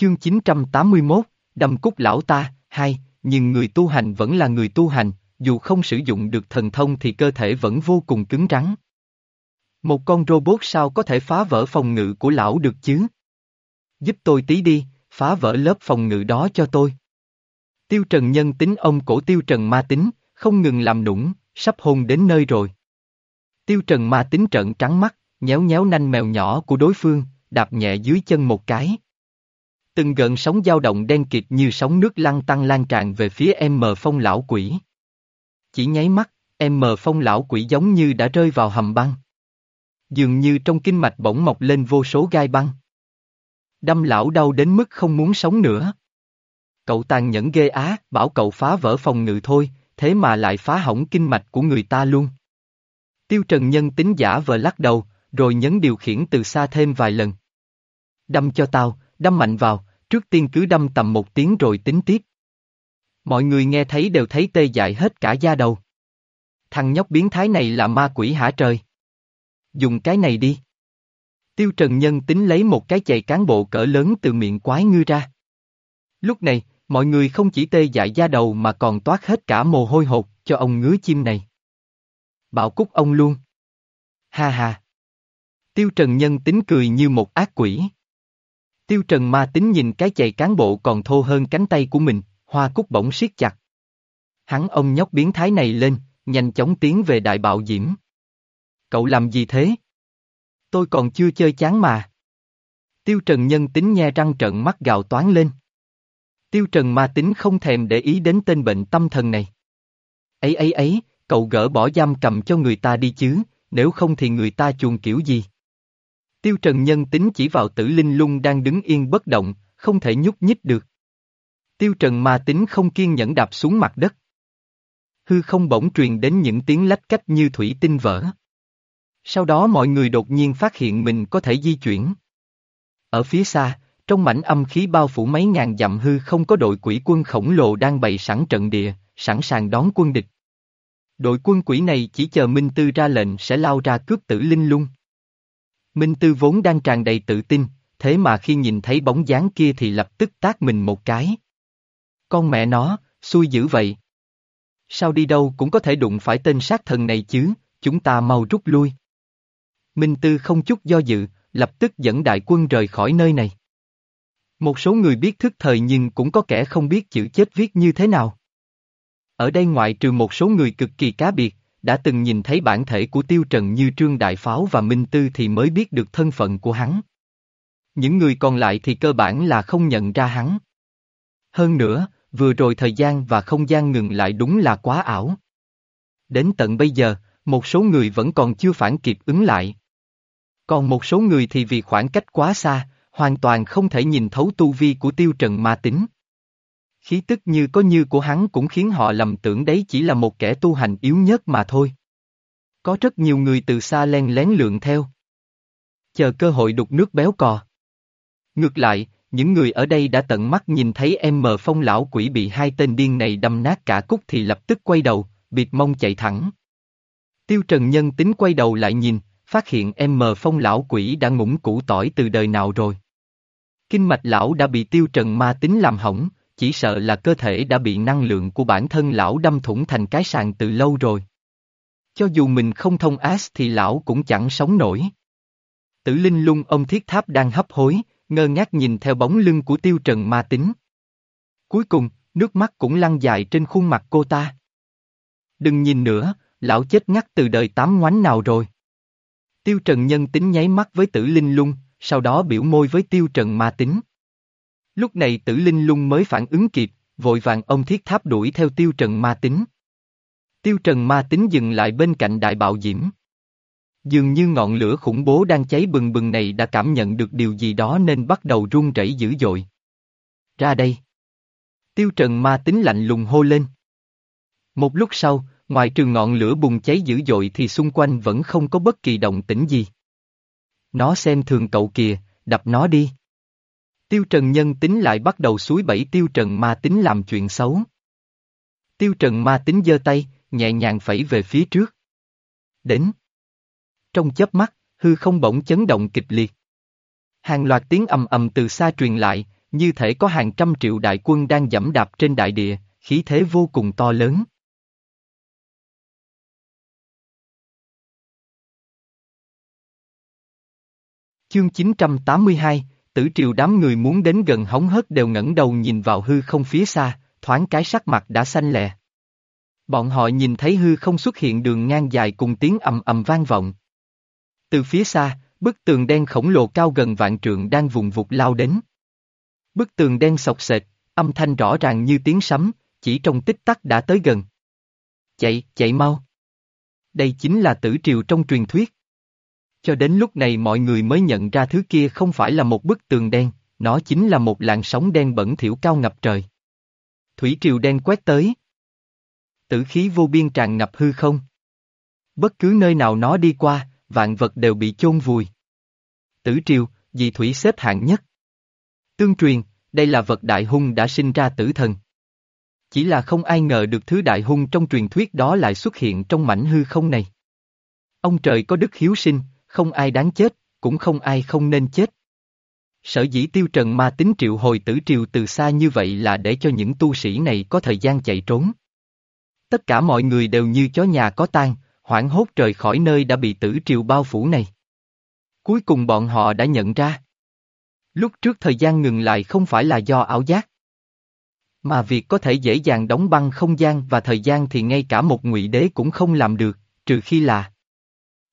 Chương 981, đầm cúc lão ta, hai, nhưng người tu hành vẫn là người tu hành, dù không sử dụng được thần thông thì cơ thể vẫn vô cùng cứng rắn. Một con robot sao có thể phá vỡ phòng ngự của lão được chứ? Giúp tôi tí đi, phá vỡ lớp phòng ngự đó cho tôi. Tiêu Trần nhân tính ông cổ Tiêu Trần ma tính, không ngừng làm nũng, sắp hôn đến nơi rồi. Tiêu Trần ma tính trận trắng mắt, nhéo nhéo nanh mèo nhỏ của đối phương, đạp nhẹ dưới chân một cái. Từng gợn sóng dao động đen kịt như sóng nước lăn tăng lan tràn về phía em mờ phong lão quỷ. Chỉ nháy mắt, em mờ phong lão quỷ giống như đã rơi vào hầm băng. Dường như trong kinh mạch bỗng mọc lên vô số gai băng. Đâm lão đau đến mức không muốn sống nữa. Cậu tàn nhẫn ghê á, bảo cậu phá vỡ phòng ngự thôi, thế mà lại phá hỏng kinh mạch của người ta luôn. Tiêu Trần Nhân tính giả vờ lắc đầu, rồi nhấn điều khiển từ xa thêm vài lần. Đâm cho tao, đâm mạnh vào, trước tiên cứ đâm tầm một tiếng rồi tính tiếp. Mọi người nghe thấy đều thấy tê dại hết cả da đầu. Thằng nhóc biến thái này là ma quỷ hả trời? Dùng cái này đi. Tiêu Trần Nhân tính lấy một cái chày cán bộ cỡ lớn từ miệng quái ngư ra. Lúc này, mọi người không chỉ tê dại da đầu mà còn toát hết cả mồ hôi hột cho ông ngứa chim này. Bảo cúc ông luôn. Ha ha. Tiêu Trần Nhân tính cười như một ác quỷ. Tiêu Trần ma tính nhìn cái chày cán bộ còn thô hơn cánh tay của mình, hoa cúc bỗng siết chặt. Hắn ông nhóc biến thái này lên, nhanh chóng tiến về đại bạo diễm. Cậu làm gì thế? Tôi còn chưa chơi chán mà. Tiêu Trần nhân tính nhe răng trận mắt gào toán lên. Tiêu Trần ma tính không thèm để ý đến tên bệnh tâm thần này. Ấy ấy ấy, cậu gỡ bỏ giam cầm cho người ta đi chứ, nếu không thì người ta chuồn kiểu gì? Tiêu Trần nhân tính chỉ vào tử linh lung đang đứng yên bất động, không thể nhúc nhích được. Tiêu Trần ma tính không kiên nhẫn đạp xuống mặt đất. Hư không bỗng truyền đến những tiếng lách cách như thủy tinh vỡ. Sau đó mọi người đột nhiên phát hiện mình có thể di chuyển. Ở phía xa, trong mảnh âm khí bao phủ mấy ngàn dặm hư không có đội quỷ quân khổng lồ đang bày sẵn trận địa, sẵn sàng đón quân địch. Đội quân quỷ này chỉ chờ Minh Tư ra lệnh sẽ lao ra cướp tử linh lung. Minh Tư vốn đang tràn đầy tự tin, thế mà khi nhìn thấy bóng dáng kia thì lập tức tác mình một cái. Con mẹ nó, xui dữ vậy. Sao đi đâu cũng có thể đụng phải tên sát thần này chứ, chúng ta mau rút lui. Minh Tư không chút do dự, lập tức dẫn đại quân rời khỏi nơi này. Một số người biết thức thời nhưng cũng có kẻ không biết chữ chết viết như thế nào. Ở đây ngoại trừ một số người cực kỳ cá biệt, đã từng nhìn thấy bản thể của Tiêu Trần như Trương Đại Pháo và Minh Tư thì mới biết được thân phận của hắn. Những người còn lại thì cơ bản là không nhận ra hắn. Hơn nữa, vừa rồi thời gian và không gian ngừng lại đúng là quá ảo. Đến tận bây giờ, một số người vẫn còn chưa phản kịp ứng lại. Còn một số người thì vì khoảng cách quá xa, hoàn toàn không thể nhìn thấu tu vi của tiêu trần ma tính. Khí tức như có như của hắn cũng khiến họ lầm tưởng đấy chỉ là một kẻ tu hành yếu nhất mà thôi. Có rất nhiều người từ xa len lén lượn theo. Chờ cơ hội đục nước béo cò. Ngược lại, những người ở đây đã tận mắt nhìn thấy em mờ phong lão quỷ bị hai tên điên này đâm nát cả cúc thì lập tức quay đầu, biệt mông chạy thẳng. Tiêu Trần Nhân tính quay đầu lại nhìn, phát hiện em mờ phong lão quỷ đã ngủng củ tỏi từ đời nào rồi. Kinh mạch lão đã bị tiêu trần ma tính làm hỏng, chỉ sợ là cơ thể đã bị năng lượng của bản thân lão đâm thủng thành cái sàn từ lâu rồi. Cho dù mình không thông ás thì lão cũng chẳng sống nổi. Tử linh lung ông thiết tháp đang hấp hối, ngơ ngác nhìn theo bóng lưng của tiêu trần ma tính. Cuối cùng, nước mắt cũng lăn dài trên khuôn mặt cô ta. Đừng nhìn nữa, lão chết ngắt từ đời tám ngoánh nào rồi. Tiêu Trần nhân tính nháy mắt với tử linh lung, sau đó biểu môi với Tiêu Trần ma tính. Lúc này tử linh lung mới phản ứng kịp, vội vàng ông thiết tháp đuổi theo Tiêu Trần ma tính. Tiêu Trần ma tính dừng lại bên cạnh đại bạo diễm. Dường như ngọn lửa khủng bố đang cháy bừng bừng này đã cảm nhận được điều gì đó nên bắt đầu run rẩy dữ dội. Ra đây. Tiêu Trần ma tính lạnh lùng hô lên. Một lúc sau, Ngoài trừ ngọn lửa bùng cháy dữ dội thì xung quanh vẫn không có bất kỳ động tĩnh gì. Nó xem thường cậu kìa, đập nó đi. Tiêu Trần nhân tính lại bắt đầu suối bẫy Tiêu Trần ma tính làm chuyện xấu. Tiêu Trần ma tính giơ tay, nhẹ nhàng phẩy về phía trước. Đến. Trong chớp mắt, hư không bỗng chấn động kịch liệt. Hàng loạt tiếng ầm ầm từ xa truyền lại, như thể có hàng trăm triệu đại quân đang dẫm đạp trên đại địa, khí thế vô cùng to lớn. Chương 982, tử triều đám người muốn đến gần hóng hớt đều ngẩng đầu nhìn vào hư không phía xa, thoáng cái sắc mặt đã xanh lè. Bọn họ nhìn thấy hư không xuất hiện đường ngang dài cùng tiếng ầm ầm vang vọng. Từ phía xa, bức tường đen khổng lồ cao gần vạn trượng đang vùng vụt lao đến. Bức tường đen sọc sệt, âm thanh rõ ràng như tiếng sấm, chỉ trong tích tắc đã tới gần. Chạy, chạy mau. Đây chính là tử triều trong truyền thuyết. Cho đến lúc này mọi người mới nhận ra thứ kia không phải là một bức tường đen, nó chính là một làn sóng đen bẩn thiểu cao ngập trời. Thủy triều đen quét tới. Tử khí vô biên tràn ngập hư không. Bất cứ nơi nào nó đi qua, vạn vật đều bị chôn vùi. Tử triều, dị thủy xếp hạng nhất. Tương truyền, đây là vật đại hung đã sinh ra tử thần. Chỉ là không ai ngờ được thứ đại hung trong truyền thuyết đó lại xuất hiện trong mảnh hư không này. Ông trời có đức hiếu sinh, không ai đáng chết, cũng không ai không nên chết. Sở dĩ tiêu trần ma tính triệu hồi tử triều từ xa như vậy là để cho những tu sĩ này có thời gian chạy trốn. Tất cả mọi người đều như chó nhà có tang, hoảng hốt rời khỏi nơi đã bị tử triều bao phủ này. Cuối cùng bọn họ đã nhận ra. Lúc trước thời gian ngừng lại không phải là do ảo giác. Mà việc có thể dễ dàng đóng băng không gian và thời gian thì ngay cả một ngụy đế cũng không làm được, trừ khi là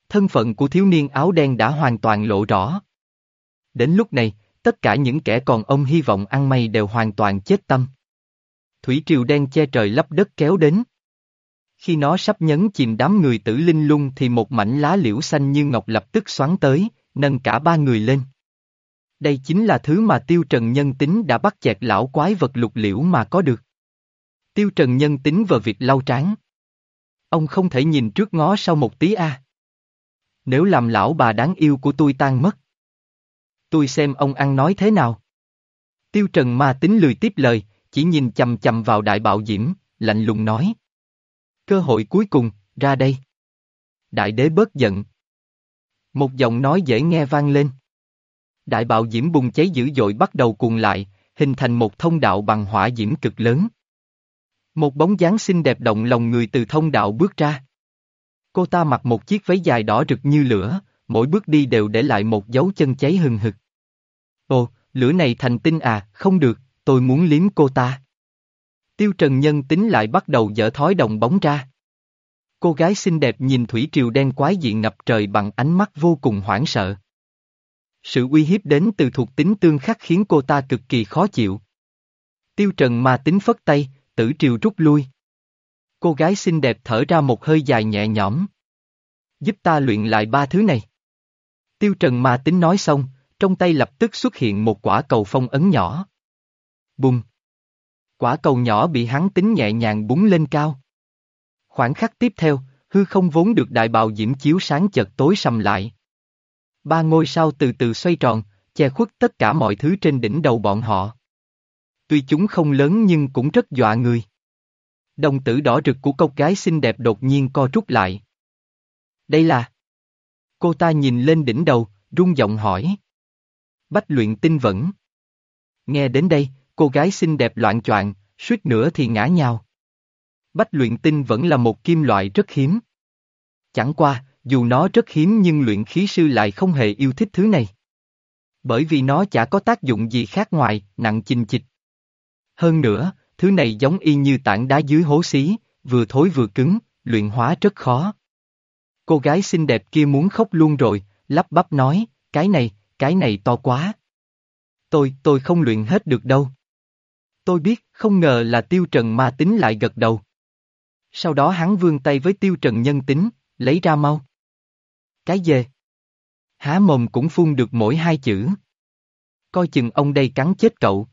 Thân phận của thiếu niên áo đen đã hoàn toàn lộ rõ. Đến lúc này, tất cả những kẻ còn ông hy vọng ăn may đều hoàn toàn chết tâm. Thủy triều đen che trời lấp đất kéo đến. Khi nó sắp nhấn chìm đám người tử linh lung thì một mảnh lá liễu xanh như ngọc lập tức xoắn tới, nâng cả ba người lên. Đây chính là thứ mà tiêu trần nhân tính đã bắt chẹt lão quái vật lục liễu mà có được. Tiêu trần nhân tính vào việc lau tráng. Ông không thể nhìn trước ngó sau một tí a. Nếu làm lão bà đáng yêu của tôi tan mất. Tôi xem ông ăn nói thế nào. Tiêu trần ma tính lười tiếp lời, chỉ nhìn chầm chầm vào đại bạo diễm, lạnh lùng nói. Cơ hội cuối cùng, ra đây. Đại đế bớt giận. Một giọng nói dễ nghe vang lên. Đại bạo diễm bùng cháy dữ dội bắt đầu cuồng lại, hình thành một thông đạo bằng hỏa diễm cực lớn. Một bóng dáng xinh đẹp động lòng người từ thông đạo bước ra. Cô ta mặc một chiếc váy dài đỏ rực như lửa, mỗi bước đi đều để lại một dấu chân cháy hừng hực. Ồ, lửa này thành tinh à, không được, tôi muốn liếm cô ta. Tiêu Trần Nhân tính lại bắt đầu dở thói đồng bóng ra. Cô gái xinh đẹp nhìn thủy triều đen quái diện ngập trời bằng ánh mắt vô cùng hoảng sợ. Sự uy hiếp đến từ thuộc tính tương khắc khiến cô ta cực kỳ khó chịu. Tiêu Trần mà tính phất tay, tử triều rút lui. Cô gái xinh đẹp thở ra một hơi dài nhẹ nhõm. Giúp ta luyện lại ba thứ này. Tiêu Trần mà tính nói xong, trong tay lập tức xuất hiện một quả cầu phong ấn nhỏ. Bùng! Quả cầu nhỏ bị hắn tính nhẹ nhàng búng lên cao. Khoảng khắc tiếp theo, hư không vốn được đại bào diễm chiếu sáng chợt tối sầm lại. Ba ngôi sao từ từ xoay tròn, che khuất tất cả mọi thứ trên đỉnh đầu bọn họ. Tuy chúng không lớn nhưng cũng rất dọa người. Đồng tử đỏ rực của cốc gái xinh đẹp đột nhiên co rút lại. Đây là... Cô ta nhìn lên đỉnh đầu, rung giọng hỏi. Bách luyện tinh vẫn. Nghe đến đây, cô gái xinh đẹp loạn choạng, suýt nữa thì ngã nhào. Bách luyện tinh vẫn là một kim loại rất hiếm. Chẳng qua, dù nó rất hiếm nhưng luyện khí sư lại không hề yêu thích thứ này. Bởi vì nó chả có tác dụng gì khác ngoài, nặng chình chịch. Hơn nữa, thứ này giống y như tảng đá dưới hố xí, vừa thối vừa cứng, luyện hóa rất khó. Cô gái xinh đẹp kia muốn khóc luôn rồi, lắp bắp nói, cái này, cái này to quá. Tôi, tôi không luyện hết được đâu. Tôi biết, không ngờ là tiêu trần ma tính lại gật đầu. Sau đó hắn vươn tay với tiêu trần nhân tính, lấy ra mau. Cái dê. Há mồm cũng phun được mỗi hai chữ. Coi chừng ông đây cắn chết cậu.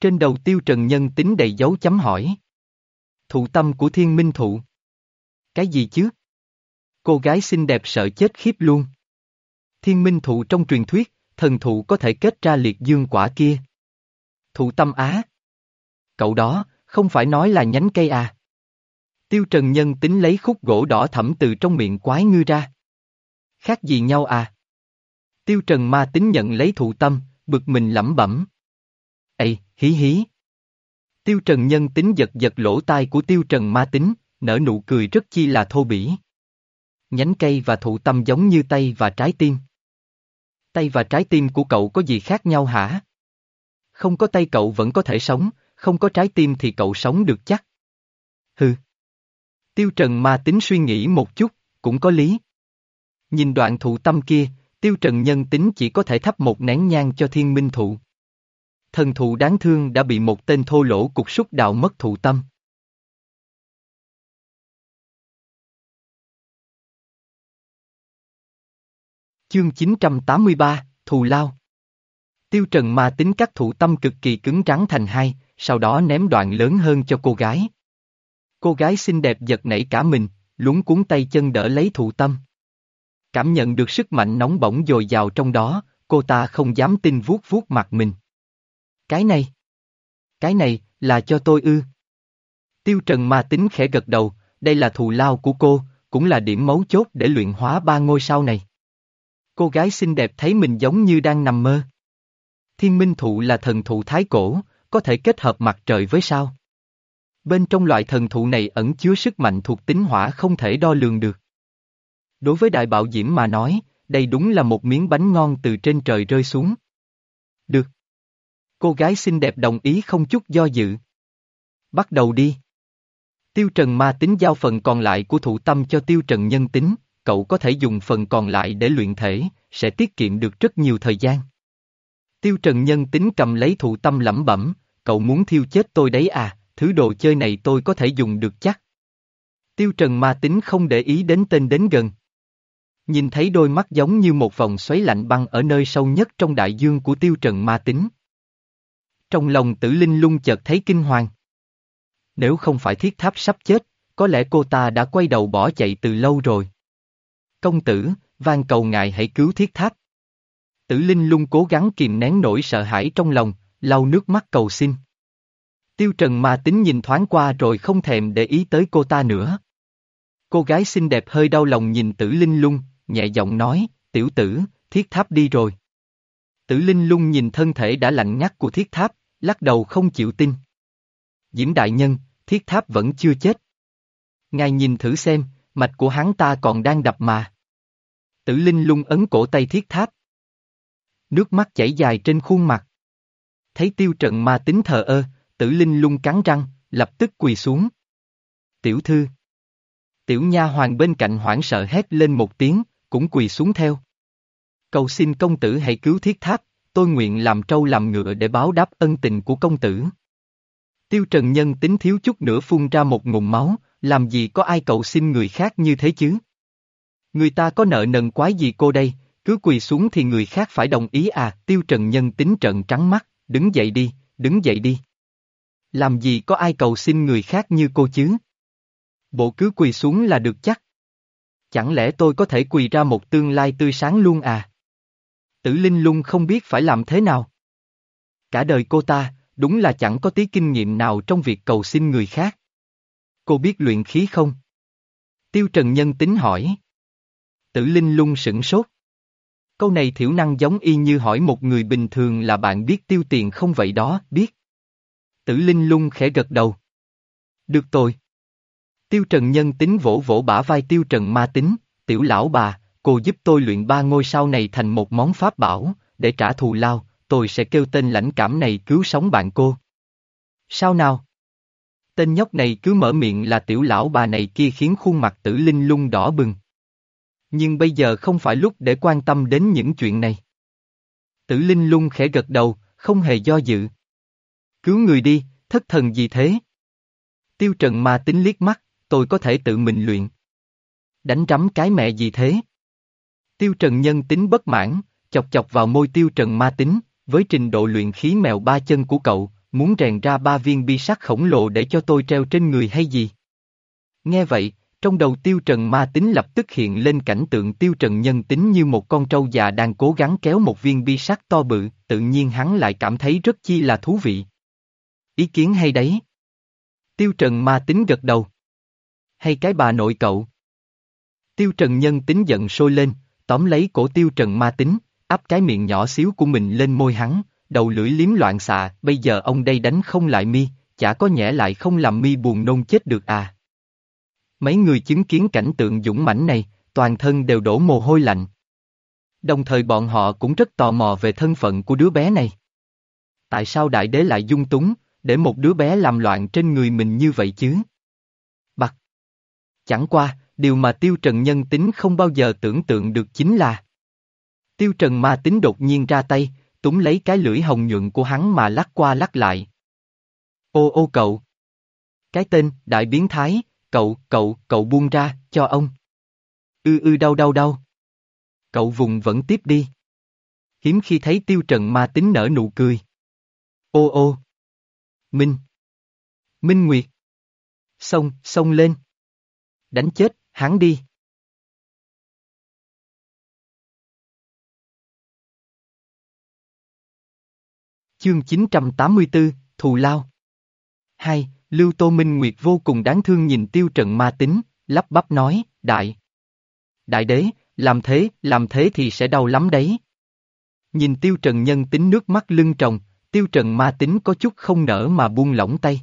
Trên đầu tiêu trần nhân tính đầy dấu chấm hỏi. Thụ tâm của thiên minh thụ. Cái gì chứ? Cô gái xinh đẹp sợ chết khiếp luôn. Thiên minh thụ trong truyền thuyết, thần thụ có thể kết ra liệt dương quả kia. Thụ tâm á. Cậu đó, không phải nói là nhánh cây à. Tiêu Trần Nhân tính lấy khúc gỗ đỏ thẫm từ trong miệng quái ngư ra. Khác gì nhau à? Tiêu Trần ma tính nhận lấy thụ tâm, bực mình lẩm bẩm. Ây, hí hí. Tiêu Trần nhân tính giật giật lỗ tai của Tiêu Trần ma tính, nở nụ cười rất chi là thô bỉ. Nhánh cây và thụ tâm giống như tay và trái tim. Tay và trái tim của cậu có gì khác nhau hả? Không có tay cậu vẫn có thể sống, không có trái tim thì cậu sống được chắc. Hừ. Tiêu Trần ma tính suy nghĩ một chút, cũng có lý. Nhìn đoạn thụ tâm kia, Tiêu Trần nhân tính chỉ có thể thắp một nén nhang cho thiên minh thụ. Thần thụ đáng thương đã bị một tên thô lỗ cục súc đạo mất thụ tâm. Chương 983, Thù Lao Tiêu Trần ma tính cắt thụ tâm cực kỳ cứng rắn thành hai, sau đó ném đoạn lớn hơn cho cô gái. Cô gái xinh đẹp giật nảy cả mình, lúng cuốn tay chân đỡ lấy thụ tâm. Cảm nhận được sức mạnh nóng bỏng dồi dào trong đó, cô ta không dám tin vuốt vuốt mặt mình. Cái này, cái này, là cho tôi ư. Tiêu Trần ma tính khẽ gật đầu, đây là thù lao của cô, cũng là điểm mấu chốt để luyện hóa ba ngôi sao này. Cô gái xinh đẹp thấy mình giống như đang nằm mơ. Thiên minh thụ là thần thụ thái cổ, có thể kết hợp mặt trời với sao. Bên trong loại thần thụ này ẩn chứa sức mạnh thuộc tính hỏa không thể đo lường được. Đối với đại bạo diễm mà nói, đây đúng là một miếng bánh ngon từ trên trời rơi xuống. Được. Cô gái xinh đẹp đồng ý không chút do dự. Bắt đầu đi. Tiêu Trần ma tính giao phần còn lại của thụ tâm cho Tiêu Trần nhân tính, cậu có thể dùng phần còn lại để luyện thể, sẽ tiết kiệm được rất nhiều thời gian. Tiêu Trần nhân tính cầm lấy thụ tâm lẩm bẩm, cậu muốn thiêu chết tôi đấy à, thứ đồ chơi này tôi có thể dùng được chắc. Tiêu Trần ma tính không để ý đến tên đến gần. Nhìn thấy đôi mắt giống như một vòng xoáy lạnh băng ở nơi sâu nhất trong đại dương của Tiêu Trần ma tính. Trong lòng tử linh lung chợt thấy kinh hoàng. Nếu không phải thiết tháp sắp chết, có lẽ cô ta đã quay đầu bỏ chạy từ lâu rồi. Công tử, van cầu ngài hãy cứu thiết tháp. Tử linh lung cố gắng kìm nén nỗi sợ hãi trong lòng, lau nước mắt cầu xin. Tiêu Trần mà tính nhìn thoáng qua rồi không thèm để ý tới cô ta nữa. Cô gái xinh đẹp hơi đau lòng nhìn tử linh lung, nhẹ giọng nói, tiểu tử, thiết tháp đi rồi. Tử linh lung nhìn thân thể đã lạnh ngắt của thiết tháp, lắc đầu không chịu tin. Diễm đại nhân, thiết tháp vẫn chưa chết. Ngài nhìn thử xem, mạch của hắn ta còn đang đập mà. Tử linh lung ấn cổ tay thiết tháp. Nước mắt chảy dài trên khuôn mặt. Thấy tiêu trận ma tính thờ ơ, tử linh lung cắn răng, lập tức quỳ xuống. Tiểu thư. Tiểu nha hoàng bên cạnh hoảng sợ hét lên một tiếng, cũng quỳ xuống theo. Cầu xin công tử hãy cứu thiết tháp, tôi nguyện làm trâu làm ngựa để báo đáp ân tình của công tử. Tiêu Trần Nhân tính thiếu chút nữa phun ra một ngụm máu, làm gì có ai cầu xin người khác như thế chứ? Người ta có nợ nần quái gì cô đây, cứ quỳ xuống thì người khác phải đồng ý à, Tiêu Trần Nhân tính trận trắng mắt, đứng dậy đi, đứng dậy đi. Làm gì có ai cầu xin người khác như cô chứ? Bộ cứ quỳ xuống là được chắc. Chẳng lẽ tôi có thể quỳ ra một tương lai tươi sáng luôn à? Tử Linh Lung không biết phải làm thế nào. Cả đời cô ta, đúng là chẳng có tí kinh nghiệm nào trong việc cầu xin người khác. Cô biết luyện khí không? Tiêu Trần Nhân tính hỏi. Tử Linh Lung sửng sốt. Câu này thiểu năng giống y như hỏi một người bình thường là bạn biết tiêu tiền không vậy đó, biết. Tử Linh Lung khẽ gật đầu. Được tôi. Tiêu Trần Nhân tính vỗ vỗ bả vai Tiêu Trần Ma tính, tiểu lão bà, cô giúp tôi luyện ba ngôi sao này thành một món pháp bảo, để trả thù lao, tôi sẽ kêu tên lãnh cảm này cứu sống bạn cô. Sao nào? Tên nhóc này cứ mở miệng là tiểu lão bà này kia khiến khuôn mặt tử linh lung đỏ bừng. Nhưng bây giờ không phải lúc để quan tâm đến những chuyện này. Tử linh lung khẽ gật đầu, không hề do dự. Cứu người đi, thất thần gì thế? Tiêu trần ma tính liếc mắt, tôi có thể tự mình luyện. Đánh rắm cái mẹ gì thế? Tiêu Trần nhân tính bất mãn, chọc chọc vào môi Tiêu Trần ma tính, với trình độ luyện khí mèo ba chân của cậu, muốn rèn ra ba viên bi sắt khổng lồ để cho tôi treo trên người hay gì? Nghe vậy, trong đầu Tiêu Trần ma tính lập tức hiện lên cảnh tượng Tiêu Trần nhân tính như một con trâu già đang cố gắng kéo một viên bi sắt to bự, tự nhiên hắn lại cảm thấy rất chi là thú vị. Ý kiến hay đấy. Tiêu Trần ma tính gật đầu. Hay cái bà nội cậu. Tiêu Trần nhân tính giận sôi lên, tóm lấy cổ tiêu trần ma tính, áp cái miệng nhỏ xíu của mình lên môi hắn, đầu lưỡi liếm loạn xạ, bây giờ ông đây đánh không lại mi, chả có nhẽ lại không làm mi buồn nôn chết được à. Mấy người chứng kiến cảnh tượng dũng mãnh này, toàn thân đều đổ mồ hôi lạnh. Đồng thời bọn họ cũng rất tò mò về thân phận của đứa bé này. Tại sao đại đế lại dung túng, để một đứa bé làm loạn trên người mình như vậy chứ? Bặt. Chẳng qua, điều mà Tiêu Trần nhân tính không bao giờ tưởng tượng được chính là Tiêu Trần ma tính đột nhiên ra tay, túm lấy cái lưỡi hồng nhuận của hắn mà lắc qua lắc lại. Ô ô cậu. Cái tên, đại biến thái, cậu, cậu, cậu buông ra, cho ông. Ư ư đau đau đau. Cậu vùng vẫn tiếp đi. Hiếm khi thấy tiêu trần ma tính nở nụ cười. Ô ô. Minh. Minh Nguyệt. Xông, xông lên. Đánh chết, hắn đi. Chương 984, Thù Lao Hai, Lưu Tô Minh Nguyệt vô cùng đáng thương nhìn tiêu trận ma tính, lắp bắp nói, đại. Đại đế, làm thế, làm thế thì sẽ đau lắm đấy. Nhìn tiêu trần nhân tính nước mắt lưng tròng, tiêu trần ma tính có chút không nở mà buông lỏng tay.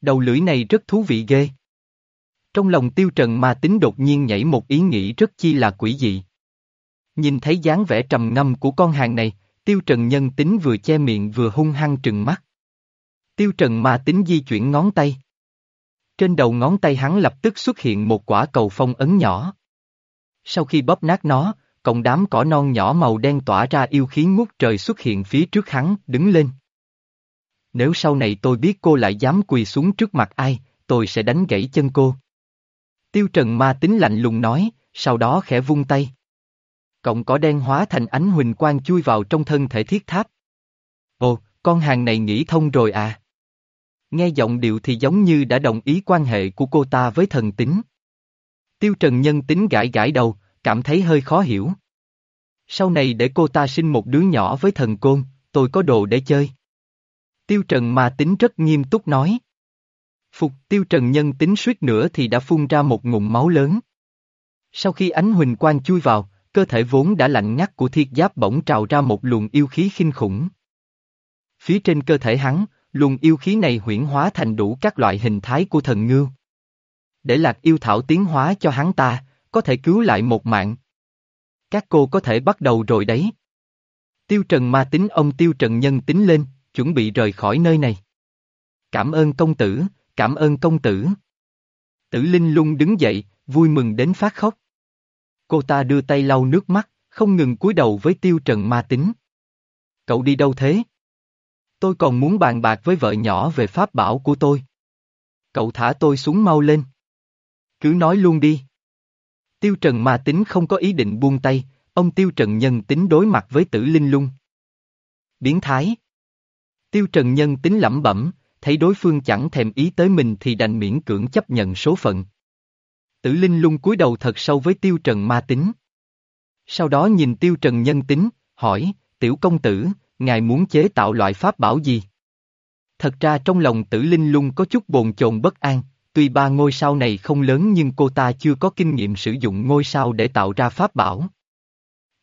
Đầu lưỡi này rất thú vị ghê. Trong lòng tiêu trần ma tính đột nhiên nhảy một ý nghĩ rất chi là quỷ dị. Nhìn thấy dáng vẻ trầm ngâm của con hàng này, tiêu trần nhân tính vừa che miệng vừa hung hăng trừng mắt. Tiêu trần ma tính di chuyển ngón tay. Trên đầu ngón tay hắn lập tức xuất hiện một quả cầu phong ấn nhỏ. Sau khi bóp nát nó, cộng đám cỏ non nhỏ màu đen tỏa ra yêu khí ngút trời xuất hiện phía trước hắn, đứng lên. Nếu sau này tôi biết cô lại dám quỳ xuống trước mặt ai, tôi sẽ đánh gãy chân cô. Tiêu Trần ma tính lạnh lùng nói, sau đó khẽ vung tay. Cộng cỏ đen hóa thành ánh huỳnh quang chui vào trong thân thể thiết tháp. Ồ, con hàng này nghĩ thông rồi à? Nghe giọng điệu thì giống như đã đồng ý quan hệ của cô ta với thần tính. Tiêu Trần nhân tính gãi gãi đầu, cảm thấy hơi khó hiểu. Sau này để cô ta sinh một đứa nhỏ với thần côn, tôi có đồ để chơi. Tiêu Trần mà tính rất nghiêm túc nói. Phục Tiêu Trần nhân tính suýt nữa thì đã phun ra một ngụm máu lớn. Sau khi ánh huỳnh quang chui vào, cơ thể vốn đã lạnh ngắt của thiết giáp bỗng trào ra một luồng yêu khí kinh khủng. Phía trên cơ thể hắn, luồng yêu khí này huyển hóa thành đủ các loại hình thái của thần ngưu. Để lạc yêu thảo tiến hóa cho hắn ta, có thể cứu lại một mạng. Các cô có thể bắt đầu rồi đấy. Tiêu Trần ma tính ông Tiêu Trần nhân tính lên, chuẩn bị rời khỏi nơi này. Cảm ơn công tử, cảm ơn công tử. Tử Linh lung đứng dậy, vui mừng đến phát khóc. Cô ta đưa tay lau nước mắt, không ngừng cúi đầu với Tiêu Trần ma tính. Cậu đi đâu thế? Tôi còn muốn bàn bạc với vợ nhỏ về pháp bảo của tôi. Cậu thả tôi xuống mau lên. Cứ nói luôn đi. Tiêu Trần ma tính không có ý định buông tay, ông Tiêu Trần nhân tính đối mặt với tử linh lung. Biến thái. Tiêu Trần nhân tính lẩm bẩm, thấy đối phương chẳng thèm ý tới mình thì đành miễn cưỡng chấp nhận số phận. Tử linh lung cúi đầu thật sâu với Tiêu Trần ma tính. Sau đó nhìn Tiêu Trần nhân tính, hỏi, tiểu công tử, ngài muốn chế tạo loại pháp bảo gì? Thật ra trong lòng tử linh lung có chút bồn chồn bất an, tuy ba ngôi sao này không lớn nhưng cô ta chưa có kinh nghiệm sử dụng ngôi sao để tạo ra pháp bảo.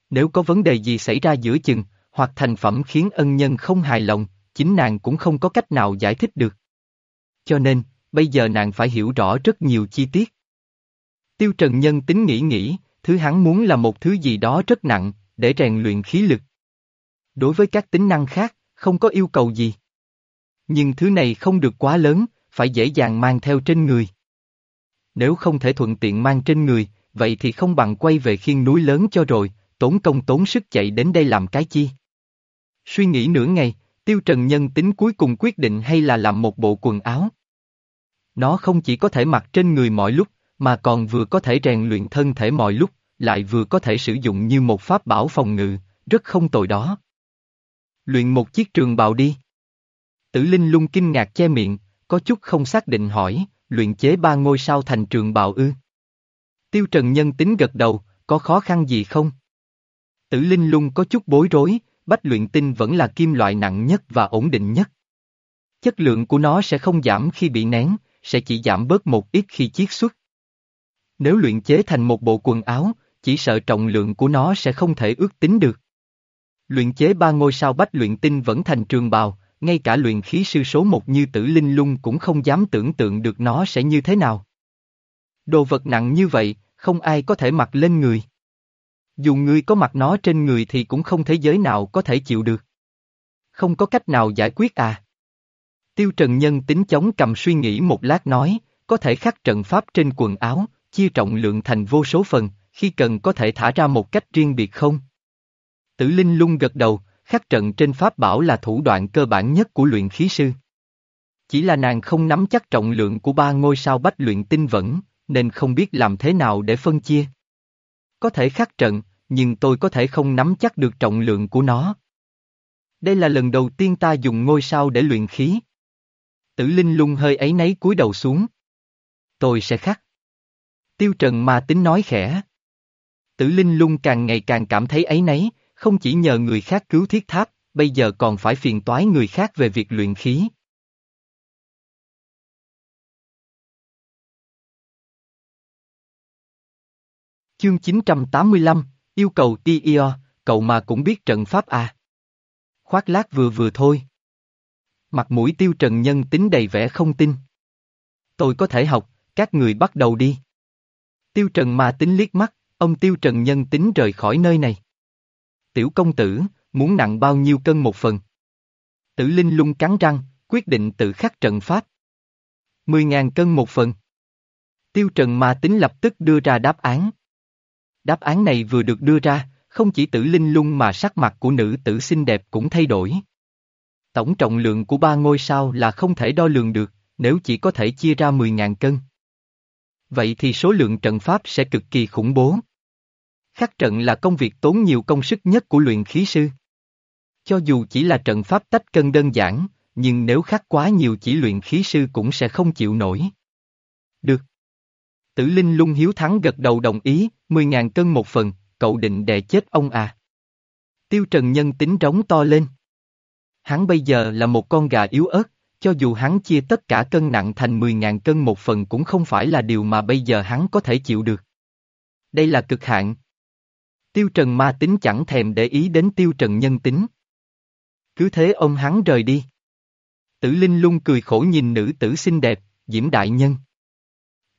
Nếu có vấn đề gì xảy ra giữa chừng, hoặc thành phẩm khiến ân nhân không hài lòng, chính nàng cũng không có cách nào giải thích được. Cho nên, bây giờ nàng phải hiểu rõ rất nhiều chi tiết. Tiêu Trần Nhân tính nghĩ nghĩ, thứ hắn muốn là một thứ gì đó rất nặng, để rèn luyện khí lực. Đối với các tính năng khác, không có yêu cầu gì. Nhưng thứ này không được quá lớn, phải dễ dàng mang theo trên người. Nếu không thể thuận tiện mang trên người, vậy thì không bằng quay về khiên núi lớn cho rồi, tốn công tốn sức chạy đến đây làm cái chi. Suy nghĩ nửa ngày, Tiêu Trần Nhân tính cuối cùng quyết định hay là làm một bộ quần áo. Nó không chỉ có thể mặc trên người mọi lúc, mà còn vừa có thể rèn luyện thân thể mọi lúc, lại vừa có thể sử dụng như một pháp bảo phòng ngự, rất không tồi đó. Luyện một chiếc trường bào đi. Tử Linh lung kinh ngạc che miệng, có chút không xác định hỏi, luyện chế ba ngôi sao thành trường bào ư. Tiêu Trần Nhân tính gật đầu, có khó khăn gì không? Tử Linh lung có chút bối rối, bách luyện tinh vẫn là kim loại nặng nhất và ổn định nhất. Chất lượng của nó sẽ không giảm khi bị nén, sẽ chỉ giảm bớt một ít khi chiết xuất. Nếu luyện chế thành một bộ quần áo, chỉ sợ trọng lượng của nó sẽ không thể ước tính được. Luyện chế ba ngôi sao bách luyện tinh vẫn thành trường bào, ngay cả luyện khí sư số một như tử linh lung cũng không dám tưởng tượng được nó sẽ như thế nào. Đồ vật nặng như vậy, không ai có thể mặc lên người. Dù ngươi có mặt nó trên người thì cũng không thế giới nào có thể chịu được. Không có cách nào giải quyết à. Tiêu Trần Nhân tính chống cầm suy nghĩ một lát nói, có thể khắc trận pháp trên quần áo, chia trọng lượng thành vô số phần, khi cần có thể thả ra một cách riêng biệt không? Tử Linh lung gật đầu, khắc trận trên pháp bảo là thủ đoạn cơ bản nhất của luyện khí sư. Chỉ là nàng không nắm chắc trọng lượng của ba ngôi sao bách luyện tinh vẫn, nên không biết làm thế nào để phân chia. Có thể khắc trận, nhưng tôi có thể không nắm chắc được trọng lượng của nó. Đây là lần đầu tiên ta dùng ngôi sao để luyện khí. Tử Linh lung hơi ấy nấy cúi đầu xuống. Tôi sẽ khắc. Tiêu Trần mà tính nói khẽ. Tử Linh lung càng ngày càng cảm thấy ấy nấy, không chỉ nhờ người khác cứu thiết tháp, bây giờ còn phải phiền toái người khác về việc luyện khí. Chương 985, yêu cầu Tio, cậu mà cũng biết trận pháp à. Khoác lát vừa vừa thôi. Mặt mũi tiêu trần nhân tính đầy vẻ không tin. Tôi có thể học, các người bắt đầu đi. Tiêu trần mà tính liếc mắt, ông tiêu trần nhân tính rời khỏi nơi này. Tiểu công tử, muốn nặng bao nhiêu cân một phần? Tử Linh lung cắn răng, quyết định tự khắc trận pháp. Mười ngàn cân một phần. Tiêu Trần mà tính lập tức đưa ra đáp án. Đáp án này vừa được đưa ra, không chỉ tử linh lung mà sắc mặt của nữ tử xinh đẹp cũng thay đổi. Tổng trọng lượng của ba ngôi sao là không thể đo lường được, nếu chỉ có thể chia ra 10.000 cân. Vậy thì số lượng trận pháp sẽ cực kỳ khủng bố. Khắc trận là công việc tốn nhiều công sức nhất của luyện khí sư. Cho dù chỉ là trận pháp tách cân đơn giản, nhưng nếu khắc quá nhiều chỉ luyện khí sư cũng sẽ không chịu nổi. Được. Tử Linh lung hiếu thắng gật đầu đồng ý, 10.000 cân một phần, cậu định đè chết ông à. Tiêu Trần Nhân tính trống to lên. Hắn bây giờ là một con gà yếu ớt, cho dù hắn chia tất cả cân nặng thành 10.000 cân một phần cũng không phải là điều mà bây giờ hắn có thể chịu được. Đây là cực hạn, Tiêu Trần ma tính chẳng thèm để ý đến Tiêu Trần nhân tính. Cứ thế ông hắn rời đi. Tử Linh lung cười khổ nhìn nữ tử xinh đẹp, Diễm Đại Nhân.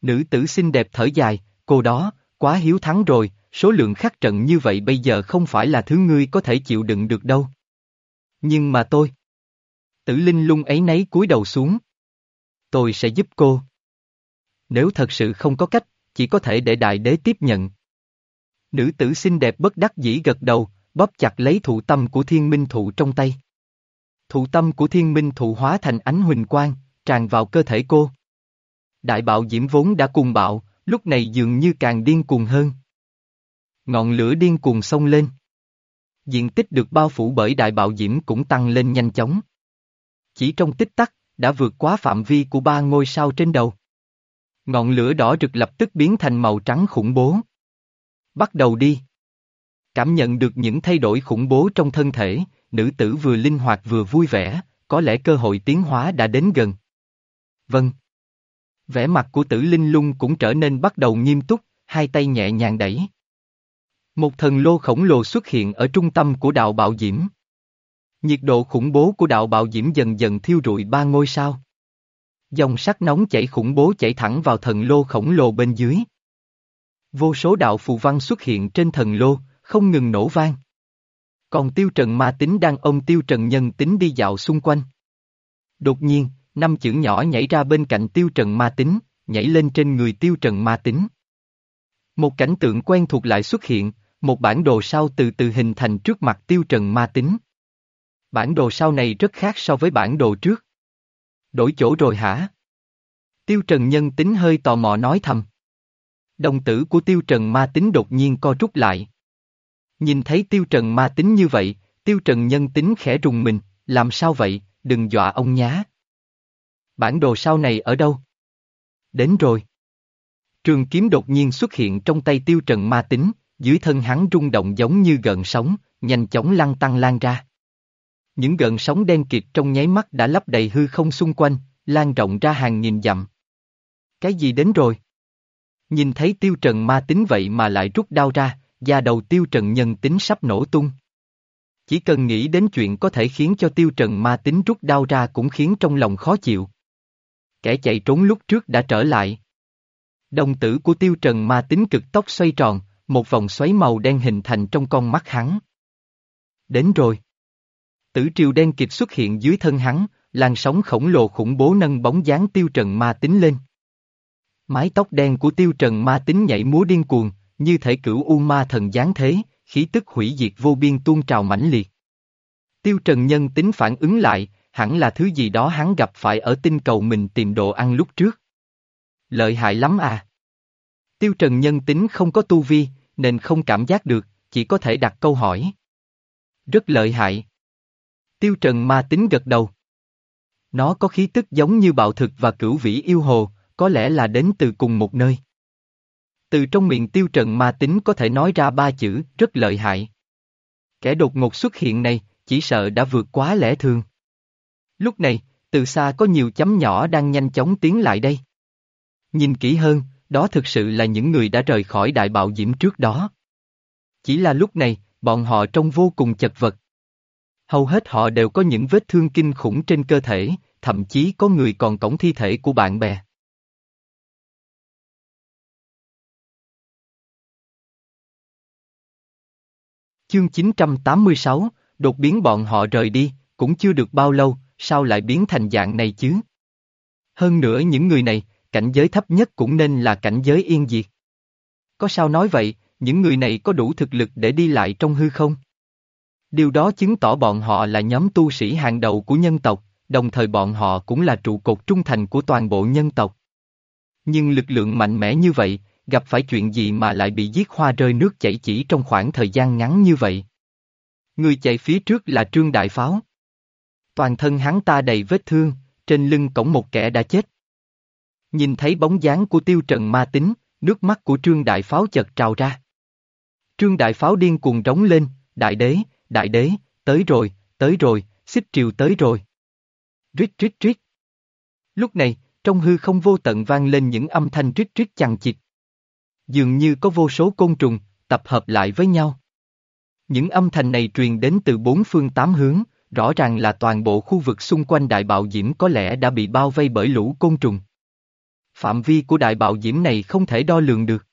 Nữ tử xinh đẹp thở dài, cô đó, quá hiếu thắng rồi, số lượng khắc trận như vậy bây giờ không phải là thứ ngươi có thể chịu đựng được đâu. Nhưng mà tôi. Tử Linh lung ấy nấy cúi đầu xuống. Tôi sẽ giúp cô. Nếu thật sự không có cách, chỉ có thể để đại đế tiếp nhận. Nữ tử xinh đẹp bất đắc dĩ gật đầu, bóp chặt lấy thụ tâm của thiên minh thụ trong tay. Thụ tâm của thiên minh thụ hóa thành ánh huỳnh quang, tràn vào cơ thể cô. Đại bạo diễm vốn đã cùng bạo, lúc này dường như càng điên cuồng hơn. Ngọn lửa điên cuồng xông lên. Diện tích được bao phủ bởi đại bạo diễm cũng tăng lên nhanh chóng. Chỉ trong tích tắc, đã vượt quá phạm vi của ba ngôi sao trên đầu. Ngọn lửa đỏ rực lập tức biến thành màu trắng khủng bố. Bắt đầu đi. Cảm nhận được những thay đổi khủng bố trong thân thể, nữ tử vừa linh hoạt vừa vui vẻ, có lẽ cơ hội tiến hóa đã đến gần. Vâng. Vẻ mặt của tử linh lung cũng trở nên bắt đầu nghiêm túc, hai tay nhẹ nhàng đẩy. Một thần lô khổng lồ xuất hiện ở trung tâm của đạo bạo diễm. Nhiệt độ khủng bố của đạo bạo diễm dần dần thiêu rụi ba ngôi sao. Dòng sắc nóng chảy khủng bố chảy thẳng vào thần lô khổng lồ bên dưới. Vô số đạo phù văn xuất hiện trên thần lô, không ngừng nổ vang. Còn tiêu trần ma tính đang ôm tiêu trần nhân tính đi dạo xung quanh. Đột nhiên, năm chữ nhỏ nhảy ra bên cạnh tiêu trần ma tính, nhảy lên trên người tiêu trần ma tính. Một cảnh tượng quen thuộc lại xuất hiện, một bản đồ sao từ từ hình thành trước mặt tiêu trần ma tính. Bản đồ sau này rất khác so với bản đồ trước. Đổi chỗ rồi hả? Tiêu trần nhân tính hơi tò mò nói thầm. Đồng tử của tiêu trần ma tính đột nhiên co rút lại. Nhìn thấy tiêu trần ma tính như vậy, tiêu trần nhân tính khẽ rùng mình, làm sao vậy, đừng dọa ông nhá. Bản đồ sau này ở đâu? Đến rồi. Trường kiếm đột nhiên xuất hiện trong tay tiêu trần ma tính, dưới thân hắn rung động giống như gợn sóng, nhanh chóng lăn tăng lan ra. Những gợn sóng đen kịt trong nháy mắt đã lấp đầy hư không xung quanh, lan rộng ra hàng nghìn dặm. Cái gì đến rồi? Nhìn thấy tiêu trần ma tính vậy mà lại rút đao ra, da đầu tiêu trần nhân tính sắp nổ tung. Chỉ cần nghĩ đến chuyện có thể khiến cho tiêu trần ma tính rút đau ra cũng khiến trong lòng khó chịu. Kẻ chạy trốn lúc trước đã trở lại. Đồng tử của tiêu trần ma tính cực tốc xoay tròn, một vòng xoáy màu đen hình thành trong con mắt hắn. Đến rồi. Tử triều đen kịp xuất hiện dưới thân hắn, làn sóng khổng lồ khủng bố nâng bóng dáng tiêu trần ma tính lên. Mái tóc đen của tiêu trần ma tính nhảy múa điên cuồng, như thể cửu u ma thần giáng thế, khí tức hủy diệt vô biên tuôn trào mãnh liệt. Tiêu trần nhân tính phản ứng lại, hẳn là thứ gì đó hắn gặp phải ở tinh cầu mình tìm đồ ăn lúc trước. Lợi hại lắm à. Tiêu trần nhân tính không có tu vi, nên không cảm giác được, chỉ có thể đặt câu hỏi. Rất lợi hại. Tiêu trần ma tính gật đầu. Nó có khí tức giống như bạo thực và cửu vĩ yêu hồ, có lẽ là đến từ cùng một nơi. Từ trong miệng tiêu trần ma tính có thể nói ra ba chữ, rất lợi hại. Kẻ đột ngột xuất hiện này, chỉ sợ đã vượt quá lẽ thường. Lúc này, từ xa có nhiều chấm nhỏ đang nhanh chóng tiến lại đây. Nhìn kỹ hơn, đó thực sự là những người đã rời khỏi đại bạo diễm trước đó. Chỉ là lúc này, bọn họ trông vô cùng chật vật. Hầu hết họ đều có những vết thương kinh khủng trên cơ thể, thậm chí có người còn cổng thi thể của bạn bè. Chương 986, đột biến bọn họ rời đi, cũng chưa được bao lâu, sao lại biến thành dạng này chứ? Hơn nữa những người này, cảnh giới thấp nhất cũng nên là cảnh giới yên diệt. Có sao nói vậy, những người này có đủ thực lực để đi lại trong hư không? Điều đó chứng tỏ bọn họ là nhóm tu sĩ hàng đầu của nhân tộc, đồng thời bọn họ cũng là trụ cột trung thành của toàn bộ nhân tộc. Nhưng lực lượng mạnh mẽ như vậy, gặp phải chuyện gì mà lại bị giết hoa rơi nước chảy chỉ trong khoảng thời gian ngắn như vậy? Người chạy phía trước là Trương Đại Pháo. Toàn thân hắn ta đầy vết thương, trên lưng cổng một kẻ đã chết. Nhìn thấy bóng dáng của tiêu trần ma tính, nước mắt của Trương Đại Pháo chợt trào ra. Trương Đại Pháo điên cuồng rống lên, đại đế, đại đế, tới rồi, tới rồi, xích triều tới rồi. Rít rít rít. Lúc này, trong hư không vô tận vang lên những âm thanh rít rít chằng chịt. Dường như có vô số côn trùng, tập hợp lại với nhau. Những âm thanh này truyền đến từ bốn phương tám hướng, rõ ràng là toàn bộ khu vực xung quanh đại bạo diễm có lẽ đã bị bao vây bởi lũ côn trùng. Phạm vi của đại bạo diễm này không thể đo lường được.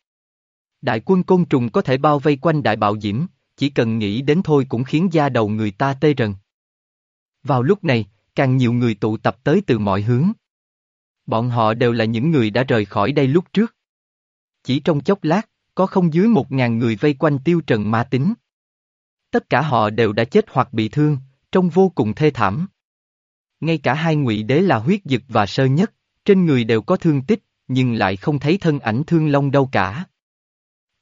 Đại quân côn trùng có thể bao vây quanh đại bạo diễm, chỉ cần nghĩ đến thôi cũng khiến da đầu người ta tê rần. Vào lúc này, càng nhiều người tụ tập tới từ mọi hướng. Bọn họ đều là những người đã rời khỏi đây lúc trước. Chỉ trong chốc lát, có không dưới một ngàn người vây quanh tiêu trần ma tính. Tất cả họ đều đã chết hoặc bị thương, trông vô cùng thê thảm. Ngay cả hai ngụy đế là huyết dực và sơ nhất, trên người đều có thương tích, nhưng lại không thấy thân ảnh thương long đâu cả.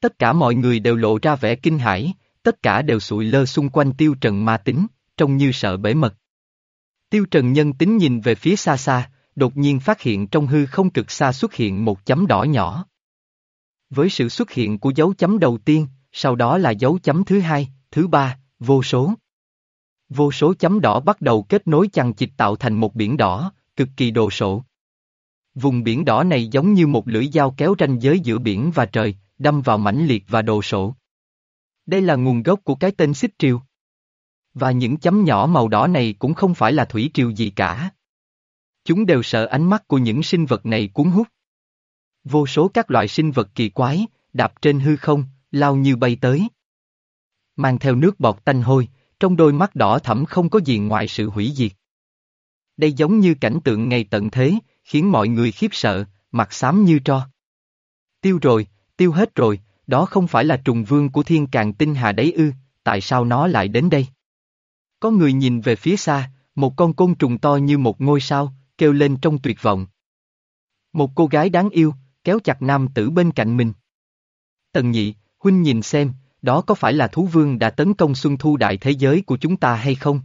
Tất cả mọi người đều lộ ra vẻ kinh hãi, tất cả đều sụi lơ xung quanh tiêu trần ma tính, trông như sợ bể mật. Tiêu trần nhân tính nhìn về phía xa xa, đột nhiên phát hiện trong hư không cực xa xuất hiện một chấm đỏ nhỏ. Với sự xuất hiện của dấu chấm đầu tiên, sau đó là dấu chấm thứ hai, thứ ba, vô số. Vô số chấm đỏ bắt đầu kết nối chằng chịt tạo thành một biển đỏ, cực kỳ đồ sộ. Vùng biển đỏ này giống như một lưỡi dao kéo ranh giới giữa biển và trời, đâm vào mãnh liệt và đồ sộ. Đây là nguồn gốc của cái tên xích triều. Và những chấm nhỏ màu đỏ này cũng không phải là thủy triều gì cả. Chúng đều sợ ánh mắt của những sinh vật này cuốn hút. Vô số các loại sinh vật kỳ quái, đạp trên hư không, lao như bay tới. Mang theo nước bọt tanh hôi, trong đôi mắt đỏ thẫm không có gì ngoài sự hủy diệt. Đây giống như cảnh tượng ngày tận thế, khiến mọi người khiếp sợ, mặt xám như tro. Tiêu rồi, tiêu hết rồi, đó không phải là trùng vương của thiên càng tinh hà đấy ư, tại sao nó lại đến đây? Có người nhìn về phía xa, một con côn trùng to như một ngôi sao, kêu lên trong tuyệt vọng. Một cô gái đáng yêu, kéo chặt nam tử bên cạnh mình. Tần nhị, huynh nhìn xem, đó có phải là thú vương đã tấn công xuân thu đại thế giới của chúng ta hay không?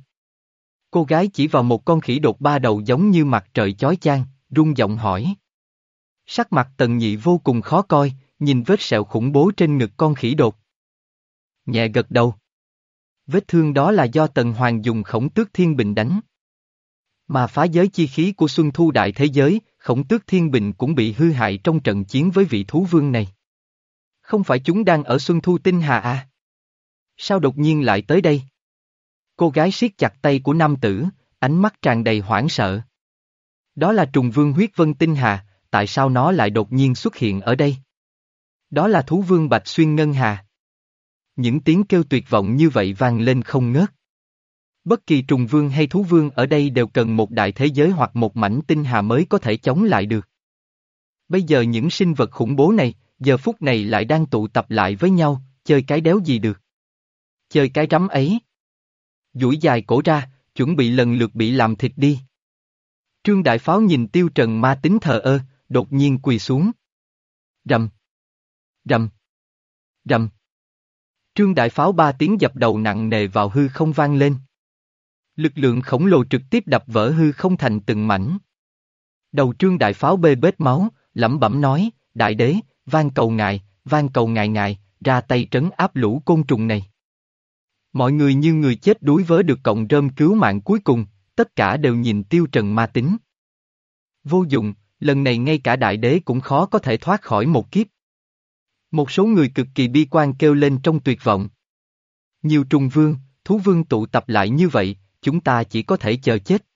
Cô gái chỉ vào một con khỉ đột ba đầu giống như mặt trời chói chang, rung giọng hỏi. Sắc mặt tần nhị vô cùng khó coi, nhìn vết sẹo khủng bố trên ngực con khỉ đột. Nhẹ gật đầu. Vết thương đó là do tần hoàng dùng khổng tước thiên bình đánh. Mà phá giới chi khí của Xuân Thu Đại Thế Giới, khổng tước thiên bình cũng bị hư hại trong trận chiến với vị thú vương này. Không phải chúng đang ở Xuân Thu Tinh Hà à? Sao đột nhiên lại tới đây? Cô gái siết chặt tay của nam tử, ánh mắt tràn đầy hoảng sợ. Đó là trùng vương huyết vân tinh hà, tại sao nó lại đột nhiên xuất hiện ở đây? Đó là thú vương bạch xuyên ngân hà. Những tiếng kêu tuyệt vọng như vậy vang lên không ngớt. Bất kỳ trùng vương hay thú vương ở đây đều cần một đại thế giới hoặc một mảnh tinh hà mới có thể chống lại được. Bây giờ những sinh vật khủng bố này, giờ phút này lại đang tụ tập lại với nhau, chơi cái đéo gì được. Chơi cái rắm ấy. duỗi dài cổ ra, chuẩn bị lần lượt bị làm thịt đi. Trương Đại Pháo nhìn tiêu trần ma tính thờ ơ, đột nhiên quỳ xuống. Rầm. Rầm. Rầm. Trương Đại Pháo ba tiếng dập đầu nặng nề vào hư không vang lên. Lực lượng khổng lồ trực tiếp đập vỡ hư không thành từng mảnh. Đầu Trương Đại Pháo bê bết máu, lẩm bẩm nói, Đại đế, van cầu ngài, van cầu ngài ngài, ra tay trấn áp lũ côn trùng này. Mọi người như người chết đuối vớ được cộng rơm cứu mạng cuối cùng, tất cả đều nhìn tiêu trần ma tính. Vô dụng, lần này ngay cả đại đế cũng khó có thể thoát khỏi một kiếp. Một số người cực kỳ bi quan kêu lên trong tuyệt vọng. Nhiều trùng vương, thú vương tụ tập lại như vậy, chúng ta chỉ có thể chờ chết.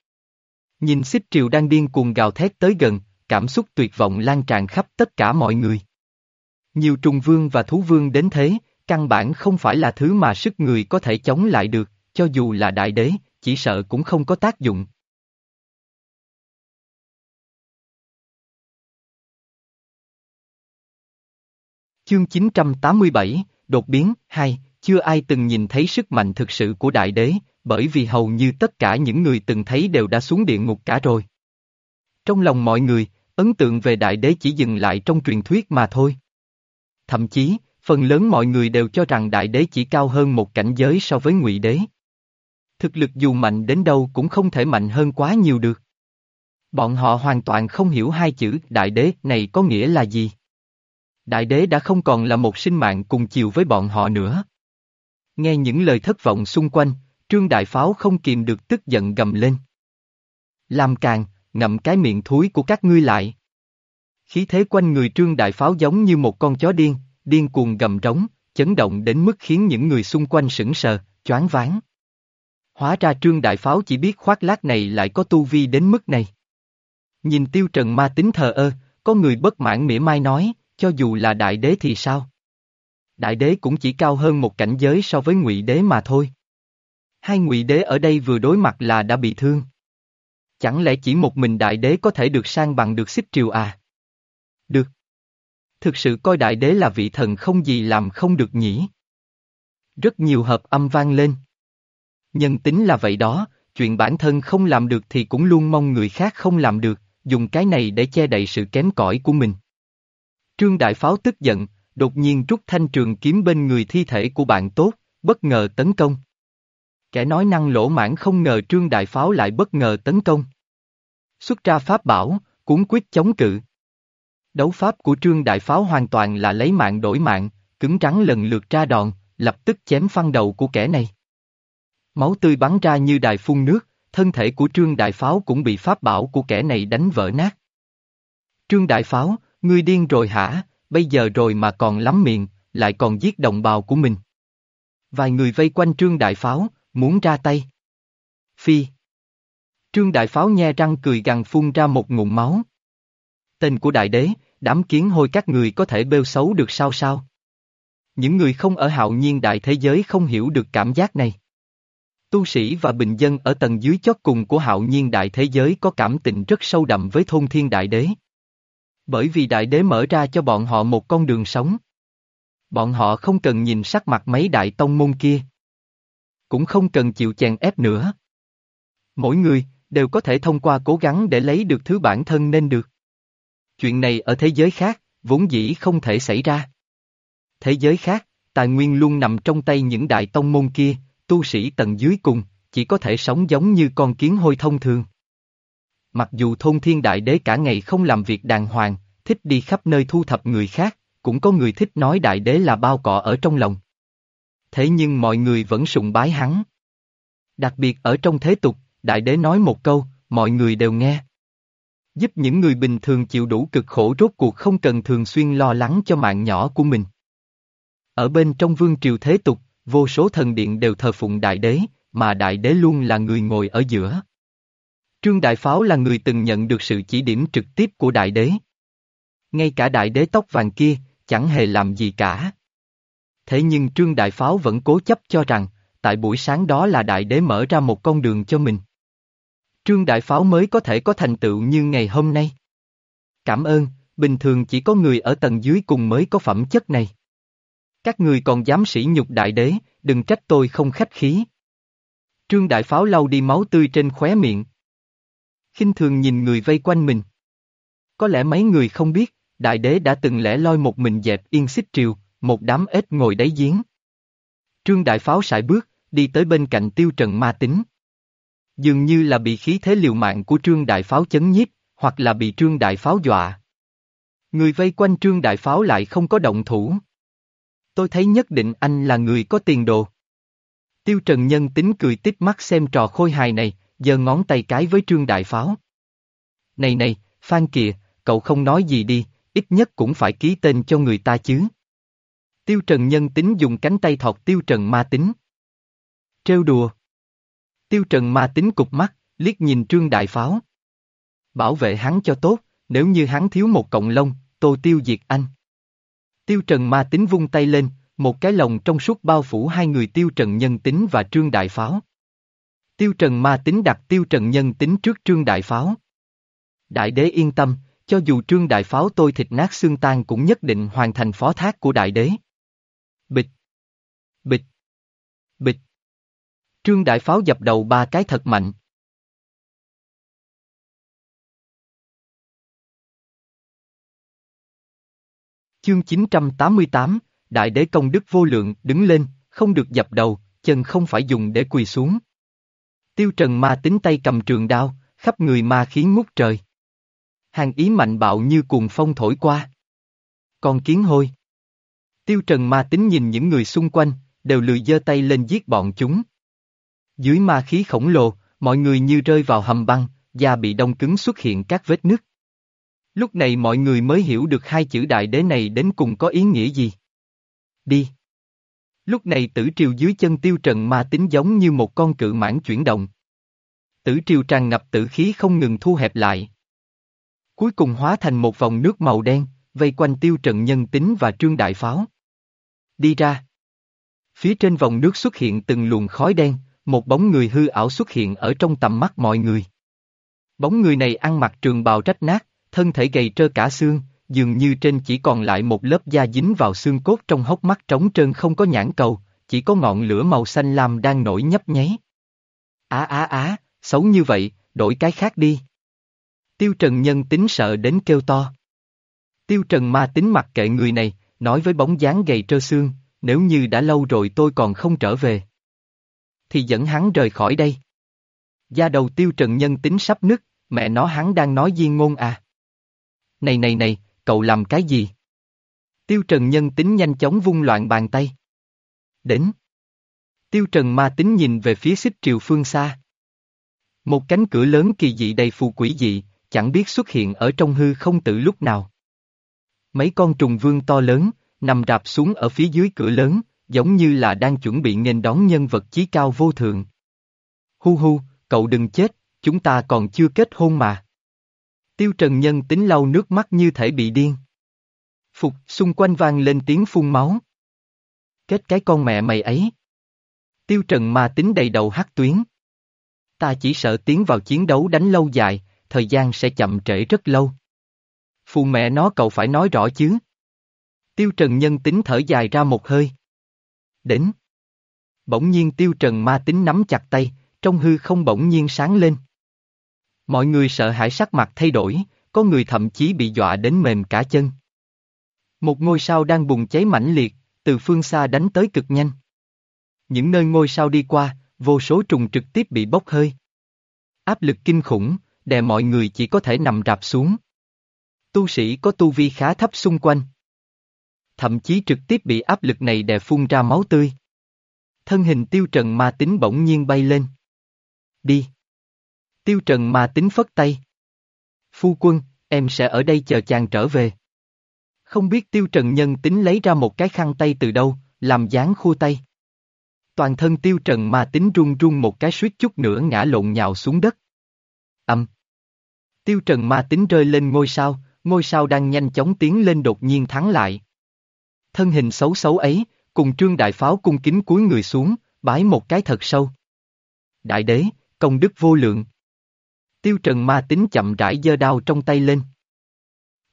Nhìn xích triều đang điên cuồng gào thét tới gần, cảm xúc tuyệt vọng lan tràn khắp tất cả mọi người. Nhiều trùng vương và thú vương đến thế, căn bản không phải là thứ mà sức người có thể chống lại được, cho dù là đại đế, chỉ sợ cũng không có tác dụng. Chương 987, đột biến, 2, chưa ai từng nhìn thấy sức mạnh thực sự của đại đế, bởi vì hầu như tất cả những người từng thấy đều đã xuống địa ngục cả rồi. Trong lòng mọi người, ấn tượng về đại đế chỉ dừng lại trong truyền thuyết mà thôi. Thậm chí, phần lớn mọi người đều cho rằng đại đế chỉ cao hơn một cảnh giới so với ngụy đế. Thực lực dù mạnh đến đâu cũng không thể mạnh hơn quá nhiều được. Bọn họ hoàn toàn không hiểu hai chữ đại đế này có nghĩa là gì. Đại đế đã không còn là một sinh mạng cùng chiều với bọn họ nữa. Nghe những lời thất vọng xung quanh, Trương Đại Pháo không kìm được tức giận gầm lên. Làm càng, ngậm cái miệng thúi của các ngươi lại. Khí thế quanh người Trương Đại Pháo giống như một con chó điên, điên cuồng gầm rống, chấn động đến mức khiến những người xung quanh sững sờ, choáng váng. Hóa ra Trương Đại Pháo chỉ biết khoác lác này lại có tu vi đến mức này. Nhìn tiêu trần ma tính thờ ơ, có người bất mãn mỉa mai nói, cho dù là đại đế thì sao? Đại đế cũng chỉ cao hơn một cảnh giới so với ngụy đế mà thôi. Hai ngụy đế ở đây vừa đối mặt là đã bị thương. Chẳng lẽ chỉ một mình đại đế có thể được sang bằng được xích triều à? Được. Thực sự coi đại đế là vị thần không gì làm không được nhỉ. Rất nhiều hợp âm vang lên. Nhân tính là vậy đó, chuyện bản thân không làm được thì cũng luôn mong người khác không làm được, dùng cái này để che đậy sự kém cỏi của mình. Trương Đại Pháo tức giận, đột nhiên rút thanh trường kiếm bên người thi thể của bạn tốt, bất ngờ tấn công. Kẻ nói năng lỗ mãn không ngờ Trương Đại Pháo lại bất ngờ tấn công. Xuất ra pháp bảo, cuốn quyết chống cự. Đấu pháp của Trương Đại Pháo hoàn toàn là lấy mạng đổi mạng, cứng rắn lần lượt ra đòn, lập tức chém phăng đầu của kẻ này. Máu tươi bắn ra như đài phun nước, thân thể của Trương Đại Pháo cũng bị pháp bảo của kẻ này đánh vỡ nát. Trương Đại Pháo, ngươi điên rồi hả, bây giờ rồi mà còn lắm miệng, lại còn giết đồng bào của mình. Vài người vây quanh Trương Đại Pháo, muốn ra tay. Phi. Trương Đại Pháo nhe răng cười gằn phun ra một ngụm máu. Tên của Đại Đế, đám kiến hôi các người có thể bêu xấu được sao sao? Những người không ở hạo nhiên đại thế giới không hiểu được cảm giác này. Tu sĩ và bình dân ở tầng dưới chót cùng của hạo nhiên đại thế giới có cảm tình rất sâu đậm với thôn thiên đại đế. Bởi vì đại đế mở ra cho bọn họ một con đường sống. Bọn họ không cần nhìn sắc mặt mấy đại tông môn kia. Cũng không cần chịu chèn ép nữa. Mỗi người, đều có thể thông qua cố gắng để lấy được thứ bản thân nên được. Chuyện này ở thế giới khác, vốn dĩ không thể xảy ra. Thế giới khác, tài nguyên luôn nằm trong tay những đại tông môn kia, tu sĩ tầng dưới cùng, chỉ có thể sống giống như con kiến hôi thông thường. Mặc dù thôn thiên đại đế cả ngày không làm việc đàng hoàng, thích đi khắp nơi thu thập người khác, cũng có người thích nói đại đế là bao cọ ở trong lòng. Thế nhưng mọi người vẫn sùng bái hắn. Đặc biệt ở trong thế tục, đại đế nói một câu, mọi người đều nghe. Giúp những người bình thường chịu đủ cực khổ rốt cuộc không cần thường xuyên lo lắng cho mạng nhỏ của mình. Ở bên trong vương triều thế tục, vô số thần điện đều thờ phụng đại đế, mà đại đế luôn là người ngồi ở giữa. Trương Đại Pháo là người từng nhận được sự chỉ điểm trực tiếp của đại đế. Ngay cả đại đế tóc vàng kia, chẳng hề làm gì cả. Thế nhưng Trương Đại Pháo vẫn cố chấp cho rằng, tại buổi sáng đó là đại đế mở ra một con đường cho mình. Trương Đại Pháo mới có thể có thành tựu như ngày hôm nay. Cảm ơn, bình thường chỉ có người ở tầng dưới cùng mới có phẩm chất này. Các người còn dám sỉ nhục đại đế, đừng trách tôi không khách khí. Trương Đại Pháo lau đi máu tươi trên khóe miệng. khinh thường nhìn người vây quanh mình. Có lẽ mấy người không biết, đại đế đã từng lẻ loi một mình dẹp yên xích triều, một đám ếch ngồi đáy giếng. Trương Đại Pháo sải bước, đi tới bên cạnh tiêu trần ma tính. Dường như là bị khí thế liều mạng của Trương Đại Pháo chấn nhiếp, hoặc là bị Trương Đại Pháo dọa. Người vây quanh Trương Đại Pháo lại không có động thủ. Tôi thấy nhất định anh là người có tiền đồ. Tiêu Trần Nhân tính cười tít mắt xem trò khôi hài này, giơ ngón tay cái với Trương Đại Pháo. Này này, Phan kìa, cậu không nói gì đi, ít nhất cũng phải ký tên cho người ta chứ. Tiêu Trần Nhân tính dùng cánh tay thọt Tiêu Trần Ma tính. Trêu đùa. Tiêu Trần Ma tính cục mắt, liếc nhìn Trương Đại Pháo. Bảo vệ hắn cho tốt, nếu như hắn thiếu một cộng lông, tô tiêu diệt anh. Tiêu Trần Ma tính vung tay lên, một cái lồng trong suốt bao phủ hai người Tiêu Trần Nhân tính và Trương Đại Pháo. Tiêu Trần Ma tính đặt Tiêu Trần Nhân tính trước Trương Đại Pháo. Đại đế yên tâm, cho dù Trương Đại Pháo tôi thịt nát xương tan cũng nhất định hoàn thành phó thác của Đại đế. Bịch. Bịch. Bịch. Trương Đại Pháo dập đầu ba cái thật mạnh. Chương 988, Đại đế công đức vô lượng, đứng lên, không được dập đầu, chân không phải dùng để quỳ xuống. Tiêu Trần ma tính tay cầm trường đao, khắp người ma khí ngút trời. Hàng ý mạnh bạo như cuồng phong thổi qua. Con kiến hôi. Tiêu Trần ma tính nhìn những người xung quanh, đều lười giơ tay lên giết bọn chúng. Dưới ma khí khổng lồ, mọi người như rơi vào hầm băng, da bị đông cứng xuất hiện các vết nứt. Lúc này mọi người mới hiểu được hai chữ đại đế này đến cùng có ý nghĩa gì. Đi. Lúc này tử triều dưới chân tiêu trần ma tính giống như một con cự mãn chuyển động. Tử triều tràn ngập tử khí không ngừng thu hẹp lại. Cuối cùng hóa thành một vòng nước màu đen, vây quanh tiêu trần nhân tính và trương đại pháo. Đi ra. Phía trên vòng nước xuất hiện từng luồng khói đen, một bóng người hư ảo xuất hiện ở trong tầm mắt mọi người. Bóng người này ăn mặc trường bào rách nát, thân thể gầy trơ cả xương, dường như trên chỉ còn lại một lớp da dính vào xương cốt trong hốc mắt trống trơn không có nhãn cầu, chỉ có ngọn lửa màu xanh lam đang nổi nhấp nháy. Á á á, xấu như vậy, đổi cái khác đi. Tiêu Trần nhân tính sợ đến kêu to. Tiêu Trần ma tính mặc kệ người này, nói với bóng dáng gầy trơ xương, nếu như đã lâu rồi tôi còn không trở về. Thì dẫn hắn rời khỏi đây. Gia đầu Tiêu Trần nhân tính sắp nứt, mẹ nó hắn đang nói diên ngôn à. Này này này, cậu làm cái gì? Tiêu Trần nhân tính nhanh chóng vung loạn bàn tay. Đến. Tiêu Trần ma tính nhìn về phía xích triều phương xa. Một cánh cửa lớn kỳ dị đầy phù quỷ dị, chẳng biết xuất hiện ở trong hư không tự lúc nào. Mấy con trùng vương to lớn, nằm rạp xuống ở phía dưới cửa lớn, giống như là đang chuẩn bị nghênh đón nhân vật chí cao vô thượng. Hu hu, cậu đừng chết, chúng ta còn chưa kết hôn mà. Tiêu Trần Nhân tính lau nước mắt như thể bị điên. Phục, xung quanh vang lên tiếng phun máu. Kết cái con mẹ mày ấy. Tiêu Trần ma tính đầy đầu hắc tuyến. Ta chỉ sợ tiến vào chiến đấu đánh lâu dài, thời gian sẽ chậm trễ rất lâu. Phụ mẹ nó cậu phải nói rõ chứ. Tiêu Trần nhân tính thở dài ra một hơi. Đến. Bỗng nhiên Tiêu Trần ma tính nắm chặt tay, trong hư không bỗng nhiên sáng lên. Mọi người sợ hãi sắc mặt thay đổi, có người thậm chí bị dọa đến mềm cả chân. Một ngôi sao đang bùng cháy mãnh liệt, từ phương xa đánh tới cực nhanh. Những nơi ngôi sao đi qua, vô số trùng trực tiếp bị bốc hơi. Áp lực kinh khủng, đè mọi người chỉ có thể nằm rạp xuống. Tu sĩ có tu vi khá thấp xung quanh. Thậm chí trực tiếp bị áp lực này đè phun ra máu tươi. Thân hình tiêu trần ma tính bỗng nhiên bay lên. Đi. Tiêu Trần ma tính phất tay. Phu quân, em sẽ ở đây chờ chàng trở về. Không biết Tiêu Trần nhân tính lấy ra một cái khăn tay từ đâu, làm dáng khua tay. Toàn thân tiêu trần ma tính run run một cái suýt chút nữa ngã lộn nhào xuống đất. Âm. Tiêu trần ma tính rơi lên ngôi sao, ngôi sao đang nhanh chóng tiến lên đột nhiên thắng lại. Thân hình xấu xấu ấy, cùng trương đại pháo cung kính cúi người xuống, bái một cái thật sâu. Đại đế, công đức vô lượng. Tiêu trần ma tính chậm rãi giơ đao trong tay lên.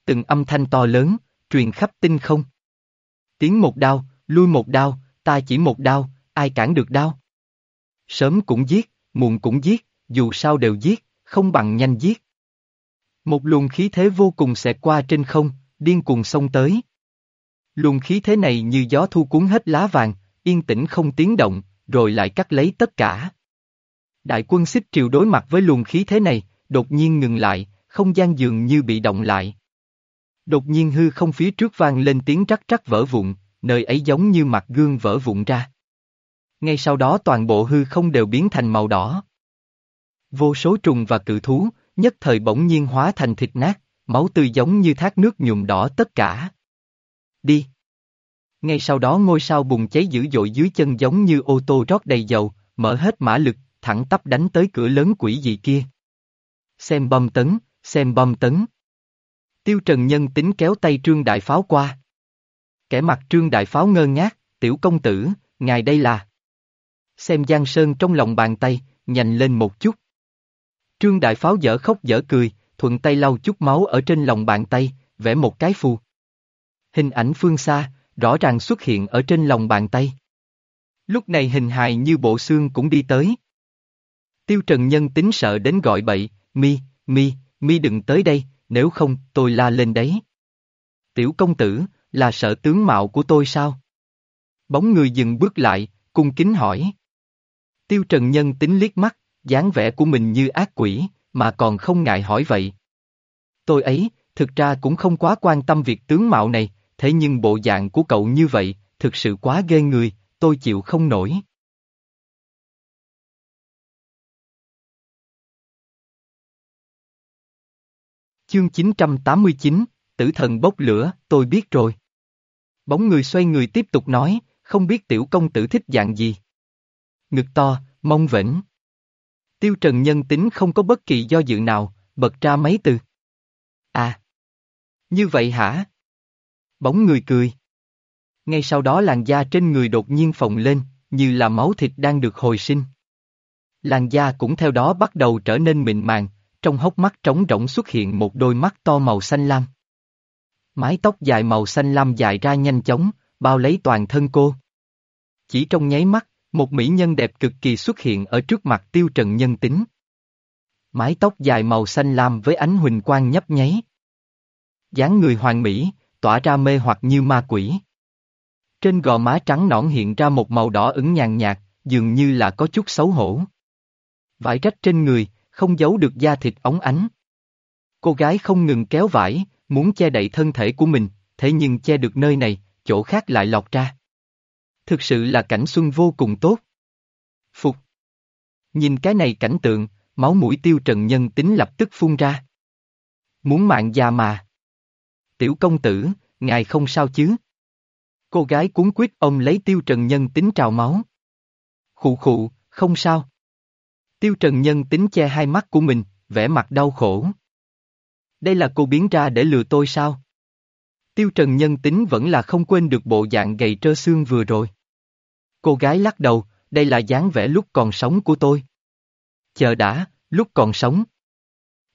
Từng âm thanh to lớn, truyền khắp tinh không. Tiến một đao, lui một đao, ta chỉ một đao, ai cản được đao? Sớm cũng giết, muộn cũng giết, dù sao đều giết, không bằng nhanh giết. Một luồng khí thế vô cùng xẹt qua trên không, điên cuồng xông tới. Luồng khí thế này như gió thu cuốn hết lá vàng, yên tĩnh không tiếng động, rồi lại cắt lấy tất cả. Đại quân xích triều đối mặt với luồng khí thế này, đột nhiên ngừng lại, không gian dường như bị động lại. Đột nhiên hư không phía trước vang lên tiếng rắc rắc vỡ vụn, nơi ấy giống như mặt gương vỡ vụn ra. Ngay sau đó toàn bộ hư không đều biến thành màu đỏ. Vô số trùng và cự thú, nhất thời bỗng nhiên hóa thành thịt nát, máu tươi giống như thác nước nhuộm đỏ tất cả. Đi! Ngay sau đó ngôi sao bùng cháy dữ dội dưới chân giống như ô tô rót đầy dầu, mở hết mã lực, thẳng tắp đánh tới cửa lớn quỷ dị kia. Xem bom tấn, xem bom tấn. Tiêu Trần Nhân tính kéo tay Trương Đại Pháo qua. Kẻ mặt Trương Đại Pháo ngơ ngác, tiểu công tử, ngài đây là. Xem Giang Sơn trong lòng bàn tay, nhành lên một chút. Trương Đại Pháo dở khóc dở cười, thuận tay lau chút máu ở trên lòng bàn tay, vẽ một cái phù. Hình ảnh phương xa, rõ ràng xuất hiện ở trên lòng bàn tay. Lúc này hình hài như bộ xương cũng đi tới. Tiêu Trần Nhân tính sợ đến gọi bậy, mi, mi, mi đừng tới đây, nếu không tôi la lên đấy. Tiểu công tử, là sợ tướng mạo của tôi sao? Bóng người dừng bước lại, cung kính hỏi. Tiêu Trần Nhân tính liếc mắt, dáng vẻ của mình như ác quỷ, mà còn không ngại hỏi vậy. Tôi ấy, thực ra cũng không quá quan tâm việc tướng mạo này, thế nhưng bộ dạng của cậu như vậy, thực sự quá ghê người, tôi chịu không nổi. Chương 989, tử thần bốc lửa, tôi biết rồi. Bóng người xoay người tiếp tục nói, không biết tiểu công tử thích dạng gì. Ngực to, mông vĩnh. Tiêu Trần nhân tính không có bất kỳ do dự nào, bật ra mấy từ. À. Như vậy hả? Bóng người cười. Ngay sau đó làn da trên người đột nhiên phồng lên, như là máu thịt đang được hồi sinh. Làn da cũng theo đó bắt đầu trở nên mịn màng, trong hốc mắt trống rỗng xuất hiện một đôi mắt to màu xanh lam. Mái tóc dài màu xanh lam dài ra nhanh chóng, bao lấy toàn thân cô. Chỉ trong nháy mắt, một mỹ nhân đẹp cực kỳ xuất hiện ở trước mặt tiêu trần nhân tính. Mái tóc dài màu xanh lam với ánh huỳnh quang nhấp nháy. dáng người hoàn mỹ, tỏa ra mê hoặc như ma quỷ. Trên gò má trắng nõn hiện ra một màu đỏ ửng nhàn nhạt, dường như là có chút xấu hổ. Vải rách trên người, không giấu được da thịt óng ánh. Cô gái không ngừng kéo vải, muốn che đậy thân thể của mình, thế nhưng che được nơi này, chỗ khác lại lọt ra. Thực sự là cảnh xuân vô cùng tốt. Phục. Nhìn cái này cảnh tượng, máu mũi tiêu trần nhân tính lập tức phun ra. Muốn mạng già mà. Tiểu công tử, ngài không sao chứ? Cô gái cuốn quyết ông lấy tiêu trần nhân tính trào máu. Khụ khụ, không sao. Tiêu trần nhân tính che hai mắt của mình, vẻ mặt đau khổ. Đây là cô biến ra để lừa tôi sao? Tiêu trần nhân tính vẫn là không quên được bộ dạng gầy trơ xương vừa rồi. Cô gái lắc đầu, đây là dáng vẻ lúc còn sống của tôi. Chờ đã, lúc còn sống.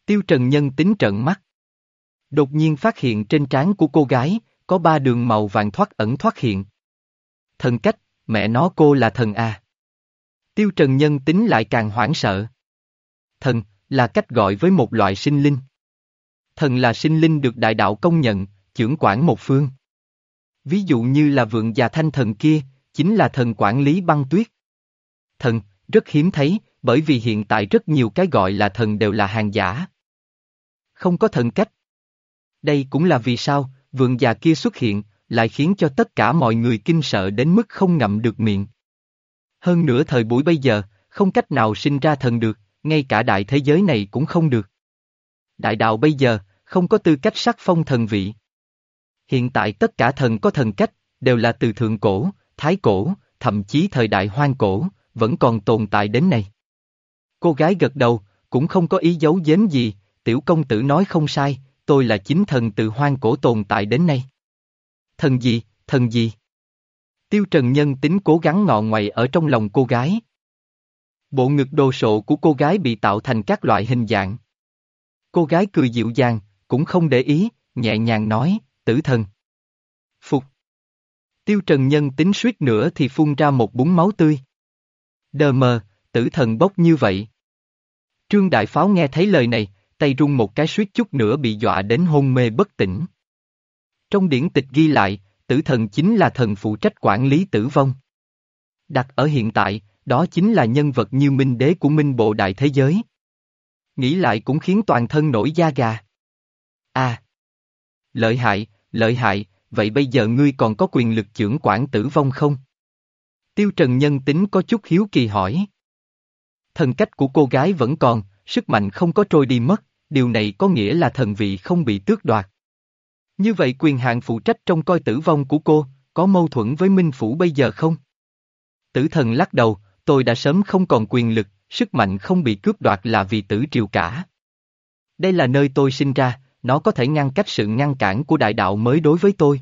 Tiêu trần nhân tính trợn mắt. Đột nhiên phát hiện trên trán của cô gái, có ba đường màu vàng thoát ẩn thoát hiện. Thần cách, mẹ nó cô là thần à. Tiêu Trần Nhân tính lại càng hoảng sợ. Thần, là cách gọi với một loại sinh linh. Thần là sinh linh được đại đạo công nhận, trưởng quản một phương. Ví dụ như là vượng già thanh thần kia, chính là thần quản lý băng tuyết. Thần, rất hiếm thấy, bởi vì hiện tại rất nhiều cái gọi là thần đều là hàng giả. Không có thần cách. Đây cũng là vì sao, vượng già kia xuất hiện, lại khiến cho tất cả mọi người kinh sợ đến mức không ngậm được miệng. Hơn nữa thời buổi bây giờ, không cách nào sinh ra thần được, ngay cả đại thế giới này cũng không được. Đại đạo bây giờ, không có tư cách sắc phong thần vị. Hiện tại tất cả thần có thần cách, đều là từ thượng cổ, thái cổ, thậm chí thời đại hoang cổ, vẫn còn tồn tại đến nay. Cô gái gật đầu, cũng không có ý giấu giếm gì, tiểu công tử nói không sai, tôi là chính thần từ hoang cổ tồn tại đến nay. Thần gì, thần gì? Tiêu Trần Nhân tính cố gắng ngọ ngoại ở trong lòng cô gái. Bộ ngực đồ sộ của cô gái bị tạo thành các loại hình dạng. Cô gái cười dịu dàng, cũng không để ý, nhẹ nhàng nói, tử thần. Phục. Tiêu Trần Nhân tính suýt nữa thì phun ra một búng máu tươi. Đờ mờ, tử thần bốc như vậy. Trương Đại Pháo nghe thấy lời này, tay rung một cái suýt chút nữa bị dọa đến hôn mê bất tỉnh. Trong điển tịch ghi lại, tử thần chính là thần phụ trách quản lý tử vong. Đặt ở hiện tại, đó chính là nhân vật như minh đế của minh bộ đại thế giới. Nghĩ lại cũng khiến toàn thân nổi da gà. À! Lợi hại, lợi hại, vậy bây giờ ngươi còn có quyền lực trưởng quản tử vong không? Tiêu Trần Nhân tính có chút hiếu kỳ hỏi. Thần cách của cô gái vẫn còn, sức mạnh không có trôi đi mất, điều này có nghĩa là thần vị không bị tước đoạt. Như vậy quyền hạn phụ trách trong coi tử vong của cô, có mâu thuẫn với Minh Phủ bây giờ không? Tử thần lắc đầu, tôi đã sớm không còn quyền lực, sức mạnh không bị cướp đoạt là vì tử triều cả. Đây là nơi tôi sinh ra, nó có thể ngăn cách sự ngăn cản của đại đạo mới đối với tôi.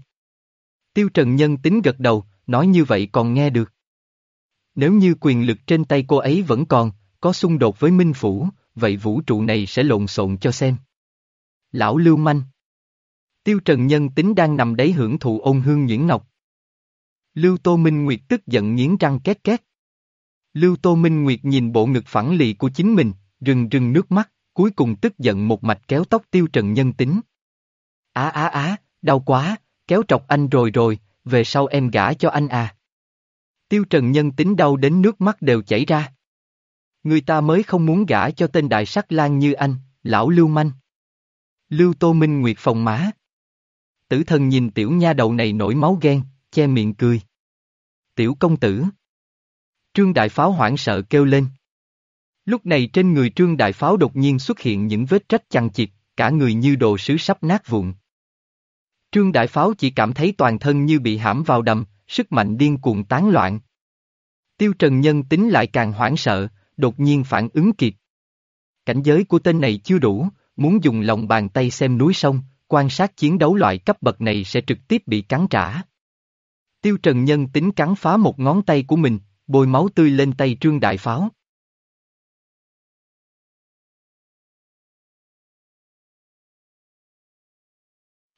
Tiêu Trần Nhân tính gật đầu, nói như vậy còn nghe được. Nếu như quyền lực trên tay cô ấy vẫn còn, có xung đột với Minh Phủ, vậy vũ trụ này sẽ lộn xộn cho xem. Lão Lưu Manh Tiêu Trần Nhân tính đang nằm đấy hưởng thụ ôn hương nhuyễn ngọc. Lưu Tô Minh Nguyệt tức giận nghiến răng két két. Lưu Tô Minh Nguyệt nhìn bộ ngực phẳng lì của chính mình, rừng rừng nước mắt, cuối cùng tức giận một mạch kéo tóc Tiêu Trần Nhân tính. Á á á, đau quá, kéo trọc anh rồi rồi, về sau em gả cho anh à. Tiêu Trần Nhân tính đau đến nước mắt đều chảy ra. Người ta mới không muốn gả cho tên đại sắc lang như anh, lão Lưu Manh. Lưu Tô Minh Nguyệt phòng má. Tử thần nhìn tiểu nha đầu này nổi máu ghen, che miệng cười. Tiểu công tử. Trương Đại Pháo hoảng sợ kêu lên. Lúc này trên người Trương Đại Pháo đột nhiên xuất hiện những vết trách chằng chịt, cả người như đồ sứ sắp nát vụn. Trương Đại Pháo chỉ cảm thấy toàn thân như bị hãm vào đầm, sức mạnh điên cuồng tán loạn. Tiêu Trần Nhân tính lại càng hoảng sợ, đột nhiên phản ứng kịp. Cảnh giới của tên này chưa đủ, muốn dùng lòng bàn tay xem núi sông, quan sát chiến đấu loại cấp bậc này sẽ trực tiếp bị cắn trả. Tiêu Trần Nhân tính cắn phá một ngón tay của mình, bôi máu tươi lên tay Trương Đại Pháo.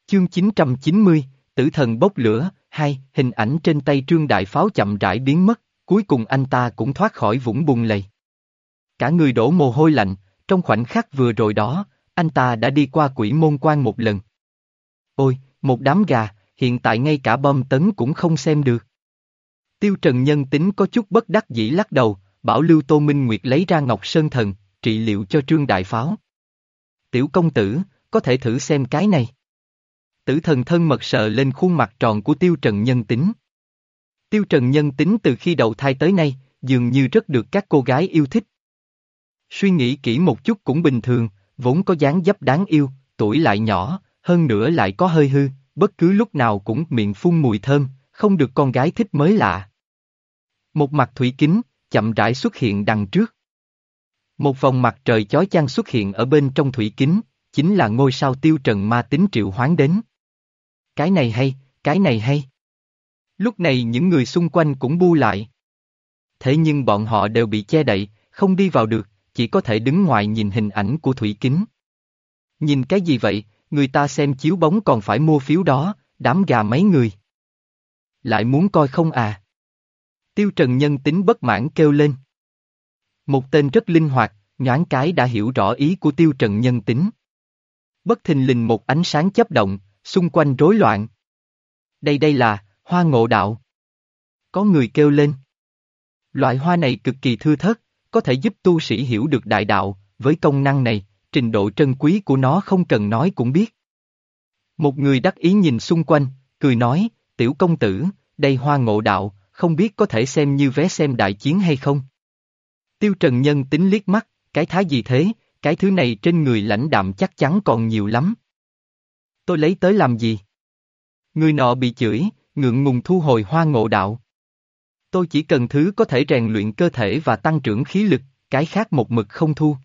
Chương 990, Tử thần bốc lửa, hai, hình ảnh trên tay Trương Đại Pháo chậm rãi biến mất, cuối cùng anh ta cũng thoát khỏi vũng bùn lầy. Cả người đổ mồ hôi lạnh, trong khoảnh khắc vừa rồi đó, anh ta đã đi qua quỷ môn quan một lần. Ôi, một đám gà, hiện tại ngay cả bom tấn cũng không xem được. Tiêu Trần Nhân tính có chút bất đắc dĩ lắc đầu, bảo Lưu Tô Minh Nguyệt lấy ra Ngọc Sơn Thần, trị liệu cho Trương Đại Pháo. Tiểu công tử, có thể thử xem cái này. Tử thần thân mật sợ lên khuôn mặt tròn của Tiêu Trần Nhân tính. Tiêu Trần Nhân tính từ khi đầu thai tới nay, dường như rất được các cô gái yêu thích. Suy nghĩ kỹ một chút cũng bình thường, vốn có dáng dấp đáng yêu, tuổi lại nhỏ, hơn nữa lại có hơi hư, bất cứ lúc nào cũng miệng phun mùi thơm, không được con gái thích mới lạ. Một mặt thủy kính, chậm rãi xuất hiện đằng trước. Một vòng mặt trời chói chang xuất hiện ở bên trong thủy kính, chính là ngôi sao tiêu trần ma tính triệu hoán đến. Cái này hay, cái này hay. Lúc này những người xung quanh cũng bu lại. Thế nhưng bọn họ đều bị che đậy, không đi vào được, chỉ có thể đứng ngoài nhìn hình ảnh của thủy kính. Nhìn cái gì vậy, người ta xem chiếu bóng còn phải mua phiếu đó, đám gà mấy người. Lại muốn coi không à? Tiêu Trần Nhân tính bất mãn kêu lên. Một tên rất linh hoạt, nhoáng cái đã hiểu rõ ý của Tiêu Trần Nhân tính. Bất thình lình một ánh sáng chấp động, xung quanh rối loạn. Đây đây là, hoa ngộ đạo. Có người kêu lên. Loại hoa này cực kỳ thưa thớt, có thể giúp tu sĩ hiểu được đại đạo, với công năng này, trình độ trân quý của nó không cần nói cũng biết. Một người đắc ý nhìn xung quanh, cười nói, tiểu công tử, đây hoa ngộ đạo, không biết có thể xem như vé xem đại chiến hay không? Tiêu Trần Nhân tính liếc mắt, cái thái gì thế, cái thứ này trên người lãnh đạm chắc chắn còn nhiều lắm. Tôi lấy tới làm gì? Người nọ bị chửi, ngượng ngùng thu hồi hoa ngộ đạo. Tôi chỉ cần thứ có thể rèn luyện cơ thể và tăng trưởng khí lực, cái khác một mực không thu.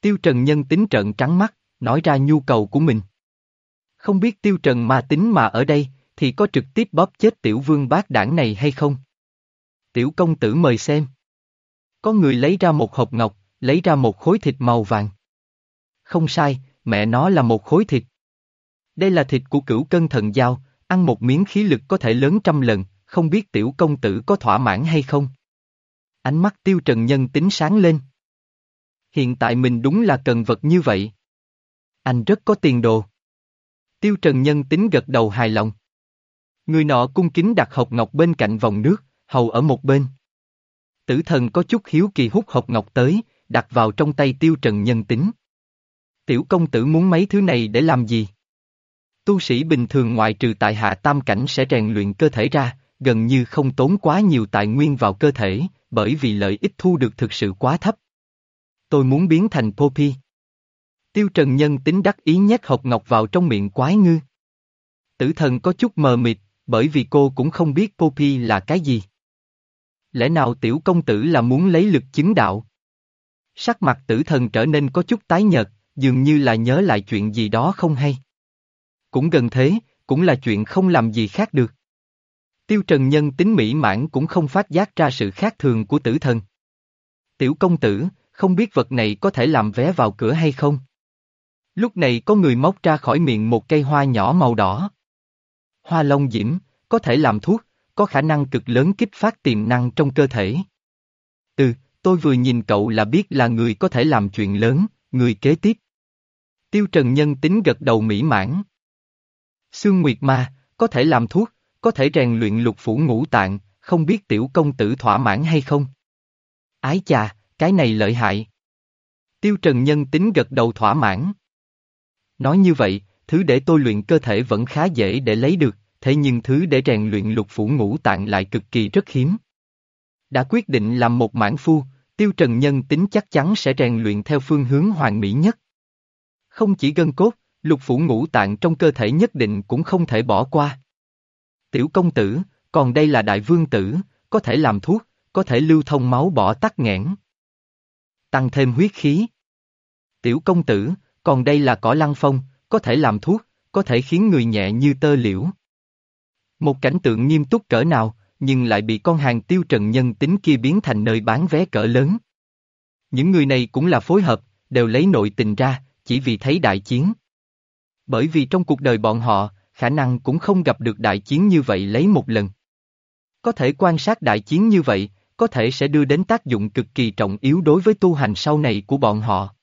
Tiêu Trần Nhân tính trợn trắng mắt, nói ra nhu cầu của mình. Không biết Tiêu Trần mà tính mà ở đây, thì có trực tiếp bóp chết tiểu vương bát đảng này hay không? Tiểu công tử mời xem. Có người lấy ra một hộp ngọc, lấy ra một khối thịt màu vàng. Không sai, mẹ nó là một khối thịt. Đây là thịt của cửu cân thần giao, ăn một miếng khí lực có thể lớn trăm lần, không biết tiểu công tử có thỏa mãn hay không? Ánh mắt tiêu trần nhân tính sáng lên. Hiện tại mình đúng là cần vật như vậy. Anh rất có tiền đồ. Tiêu trần nhân tính gật đầu hài lòng. Người nọ cung kính đặt hộp ngọc bên cạnh vòng nước, hầu ở một bên. Tử thần có chút hiếu kỳ hút hộp ngọc tới, đặt vào trong tay tiêu trần nhân tính. Tiểu công tử muốn mấy thứ này để làm gì? Tu sĩ bình thường ngoại trừ tại hạ tam cảnh sẽ rèn luyện cơ thể ra, gần như không tốn quá nhiều tài nguyên vào cơ thể, bởi vì lợi ích thu được thực sự quá thấp. Tôi muốn biến thành Poppy. Tiêu Trần Nhân tính đắc ý nhét hộp ngọc vào trong miệng quái ngư. Tử thần có chút mờ mịt, bởi vì cô cũng không biết Poppy là cái gì. Lẽ nào tiểu công tử là muốn lấy lực chứng đạo? Sắc mặt tử thần trở nên có chút tái nhợt, dường như là nhớ lại chuyện gì đó không hay. Cũng gần thế, cũng là chuyện không làm gì khác được. Tiêu Trần Nhân tính mỹ mãn cũng không phát giác ra sự khác thường của tử thần. Tiểu công tử, không biết vật này có thể làm vé vào cửa hay không? Lúc này có người móc ra khỏi miệng một cây hoa nhỏ màu đỏ. Hoa long diễm, có thể làm thuốc, có khả năng cực lớn kích phát tiềm năng trong cơ thể. Từ, tôi vừa nhìn cậu là biết là người có thể làm chuyện lớn, người kế tiếp. Tiêu Trần Nhân tính gật đầu mỹ mãn. Sương Nguyệt Ma, có thể làm thuốc, có thể rèn luyện lục phủ ngũ tạng, không biết tiểu công tử thỏa mãn hay không? Ái chà, cái này lợi hại. Tiêu Trần Nhân tính gật đầu thỏa mãn. Nói như vậy, thứ để tôi luyện cơ thể vẫn khá dễ để lấy được, thế nhưng thứ để rèn luyện lục phủ ngũ tạng lại cực kỳ rất hiếm. Đã quyết định làm một mãn phu, Tiêu Trần Nhân tính chắc chắn sẽ rèn luyện theo phương hướng hoàn mỹ nhất. Không chỉ gân cốt, lục phủ ngũ tạng trong cơ thể nhất định cũng không thể bỏ qua. Tiểu công tử, còn đây là đại vương tử, có thể làm thuốc, có thể lưu thông máu bỏ tắc nghẽn. Tăng thêm huyết khí. Tiểu công tử, còn đây là cỏ lăng phong, có thể làm thuốc, có thể khiến người nhẹ như tơ liễu. Một cảnh tượng nghiêm túc cỡ nào, nhưng lại bị con hàng tiêu trần nhân tính kia biến thành nơi bán vé cỡ lớn. Những người này cũng là phối hợp, đều lấy nội tình ra, chỉ vì thấy đại chiến. Bởi vì trong cuộc đời bọn họ, khả năng cũng không gặp được đại chiến như vậy lấy một lần. Có thể quan sát đại chiến như vậy, có thể sẽ đưa đến tác dụng cực kỳ trọng yếu đối với tu hành sau này của bọn họ.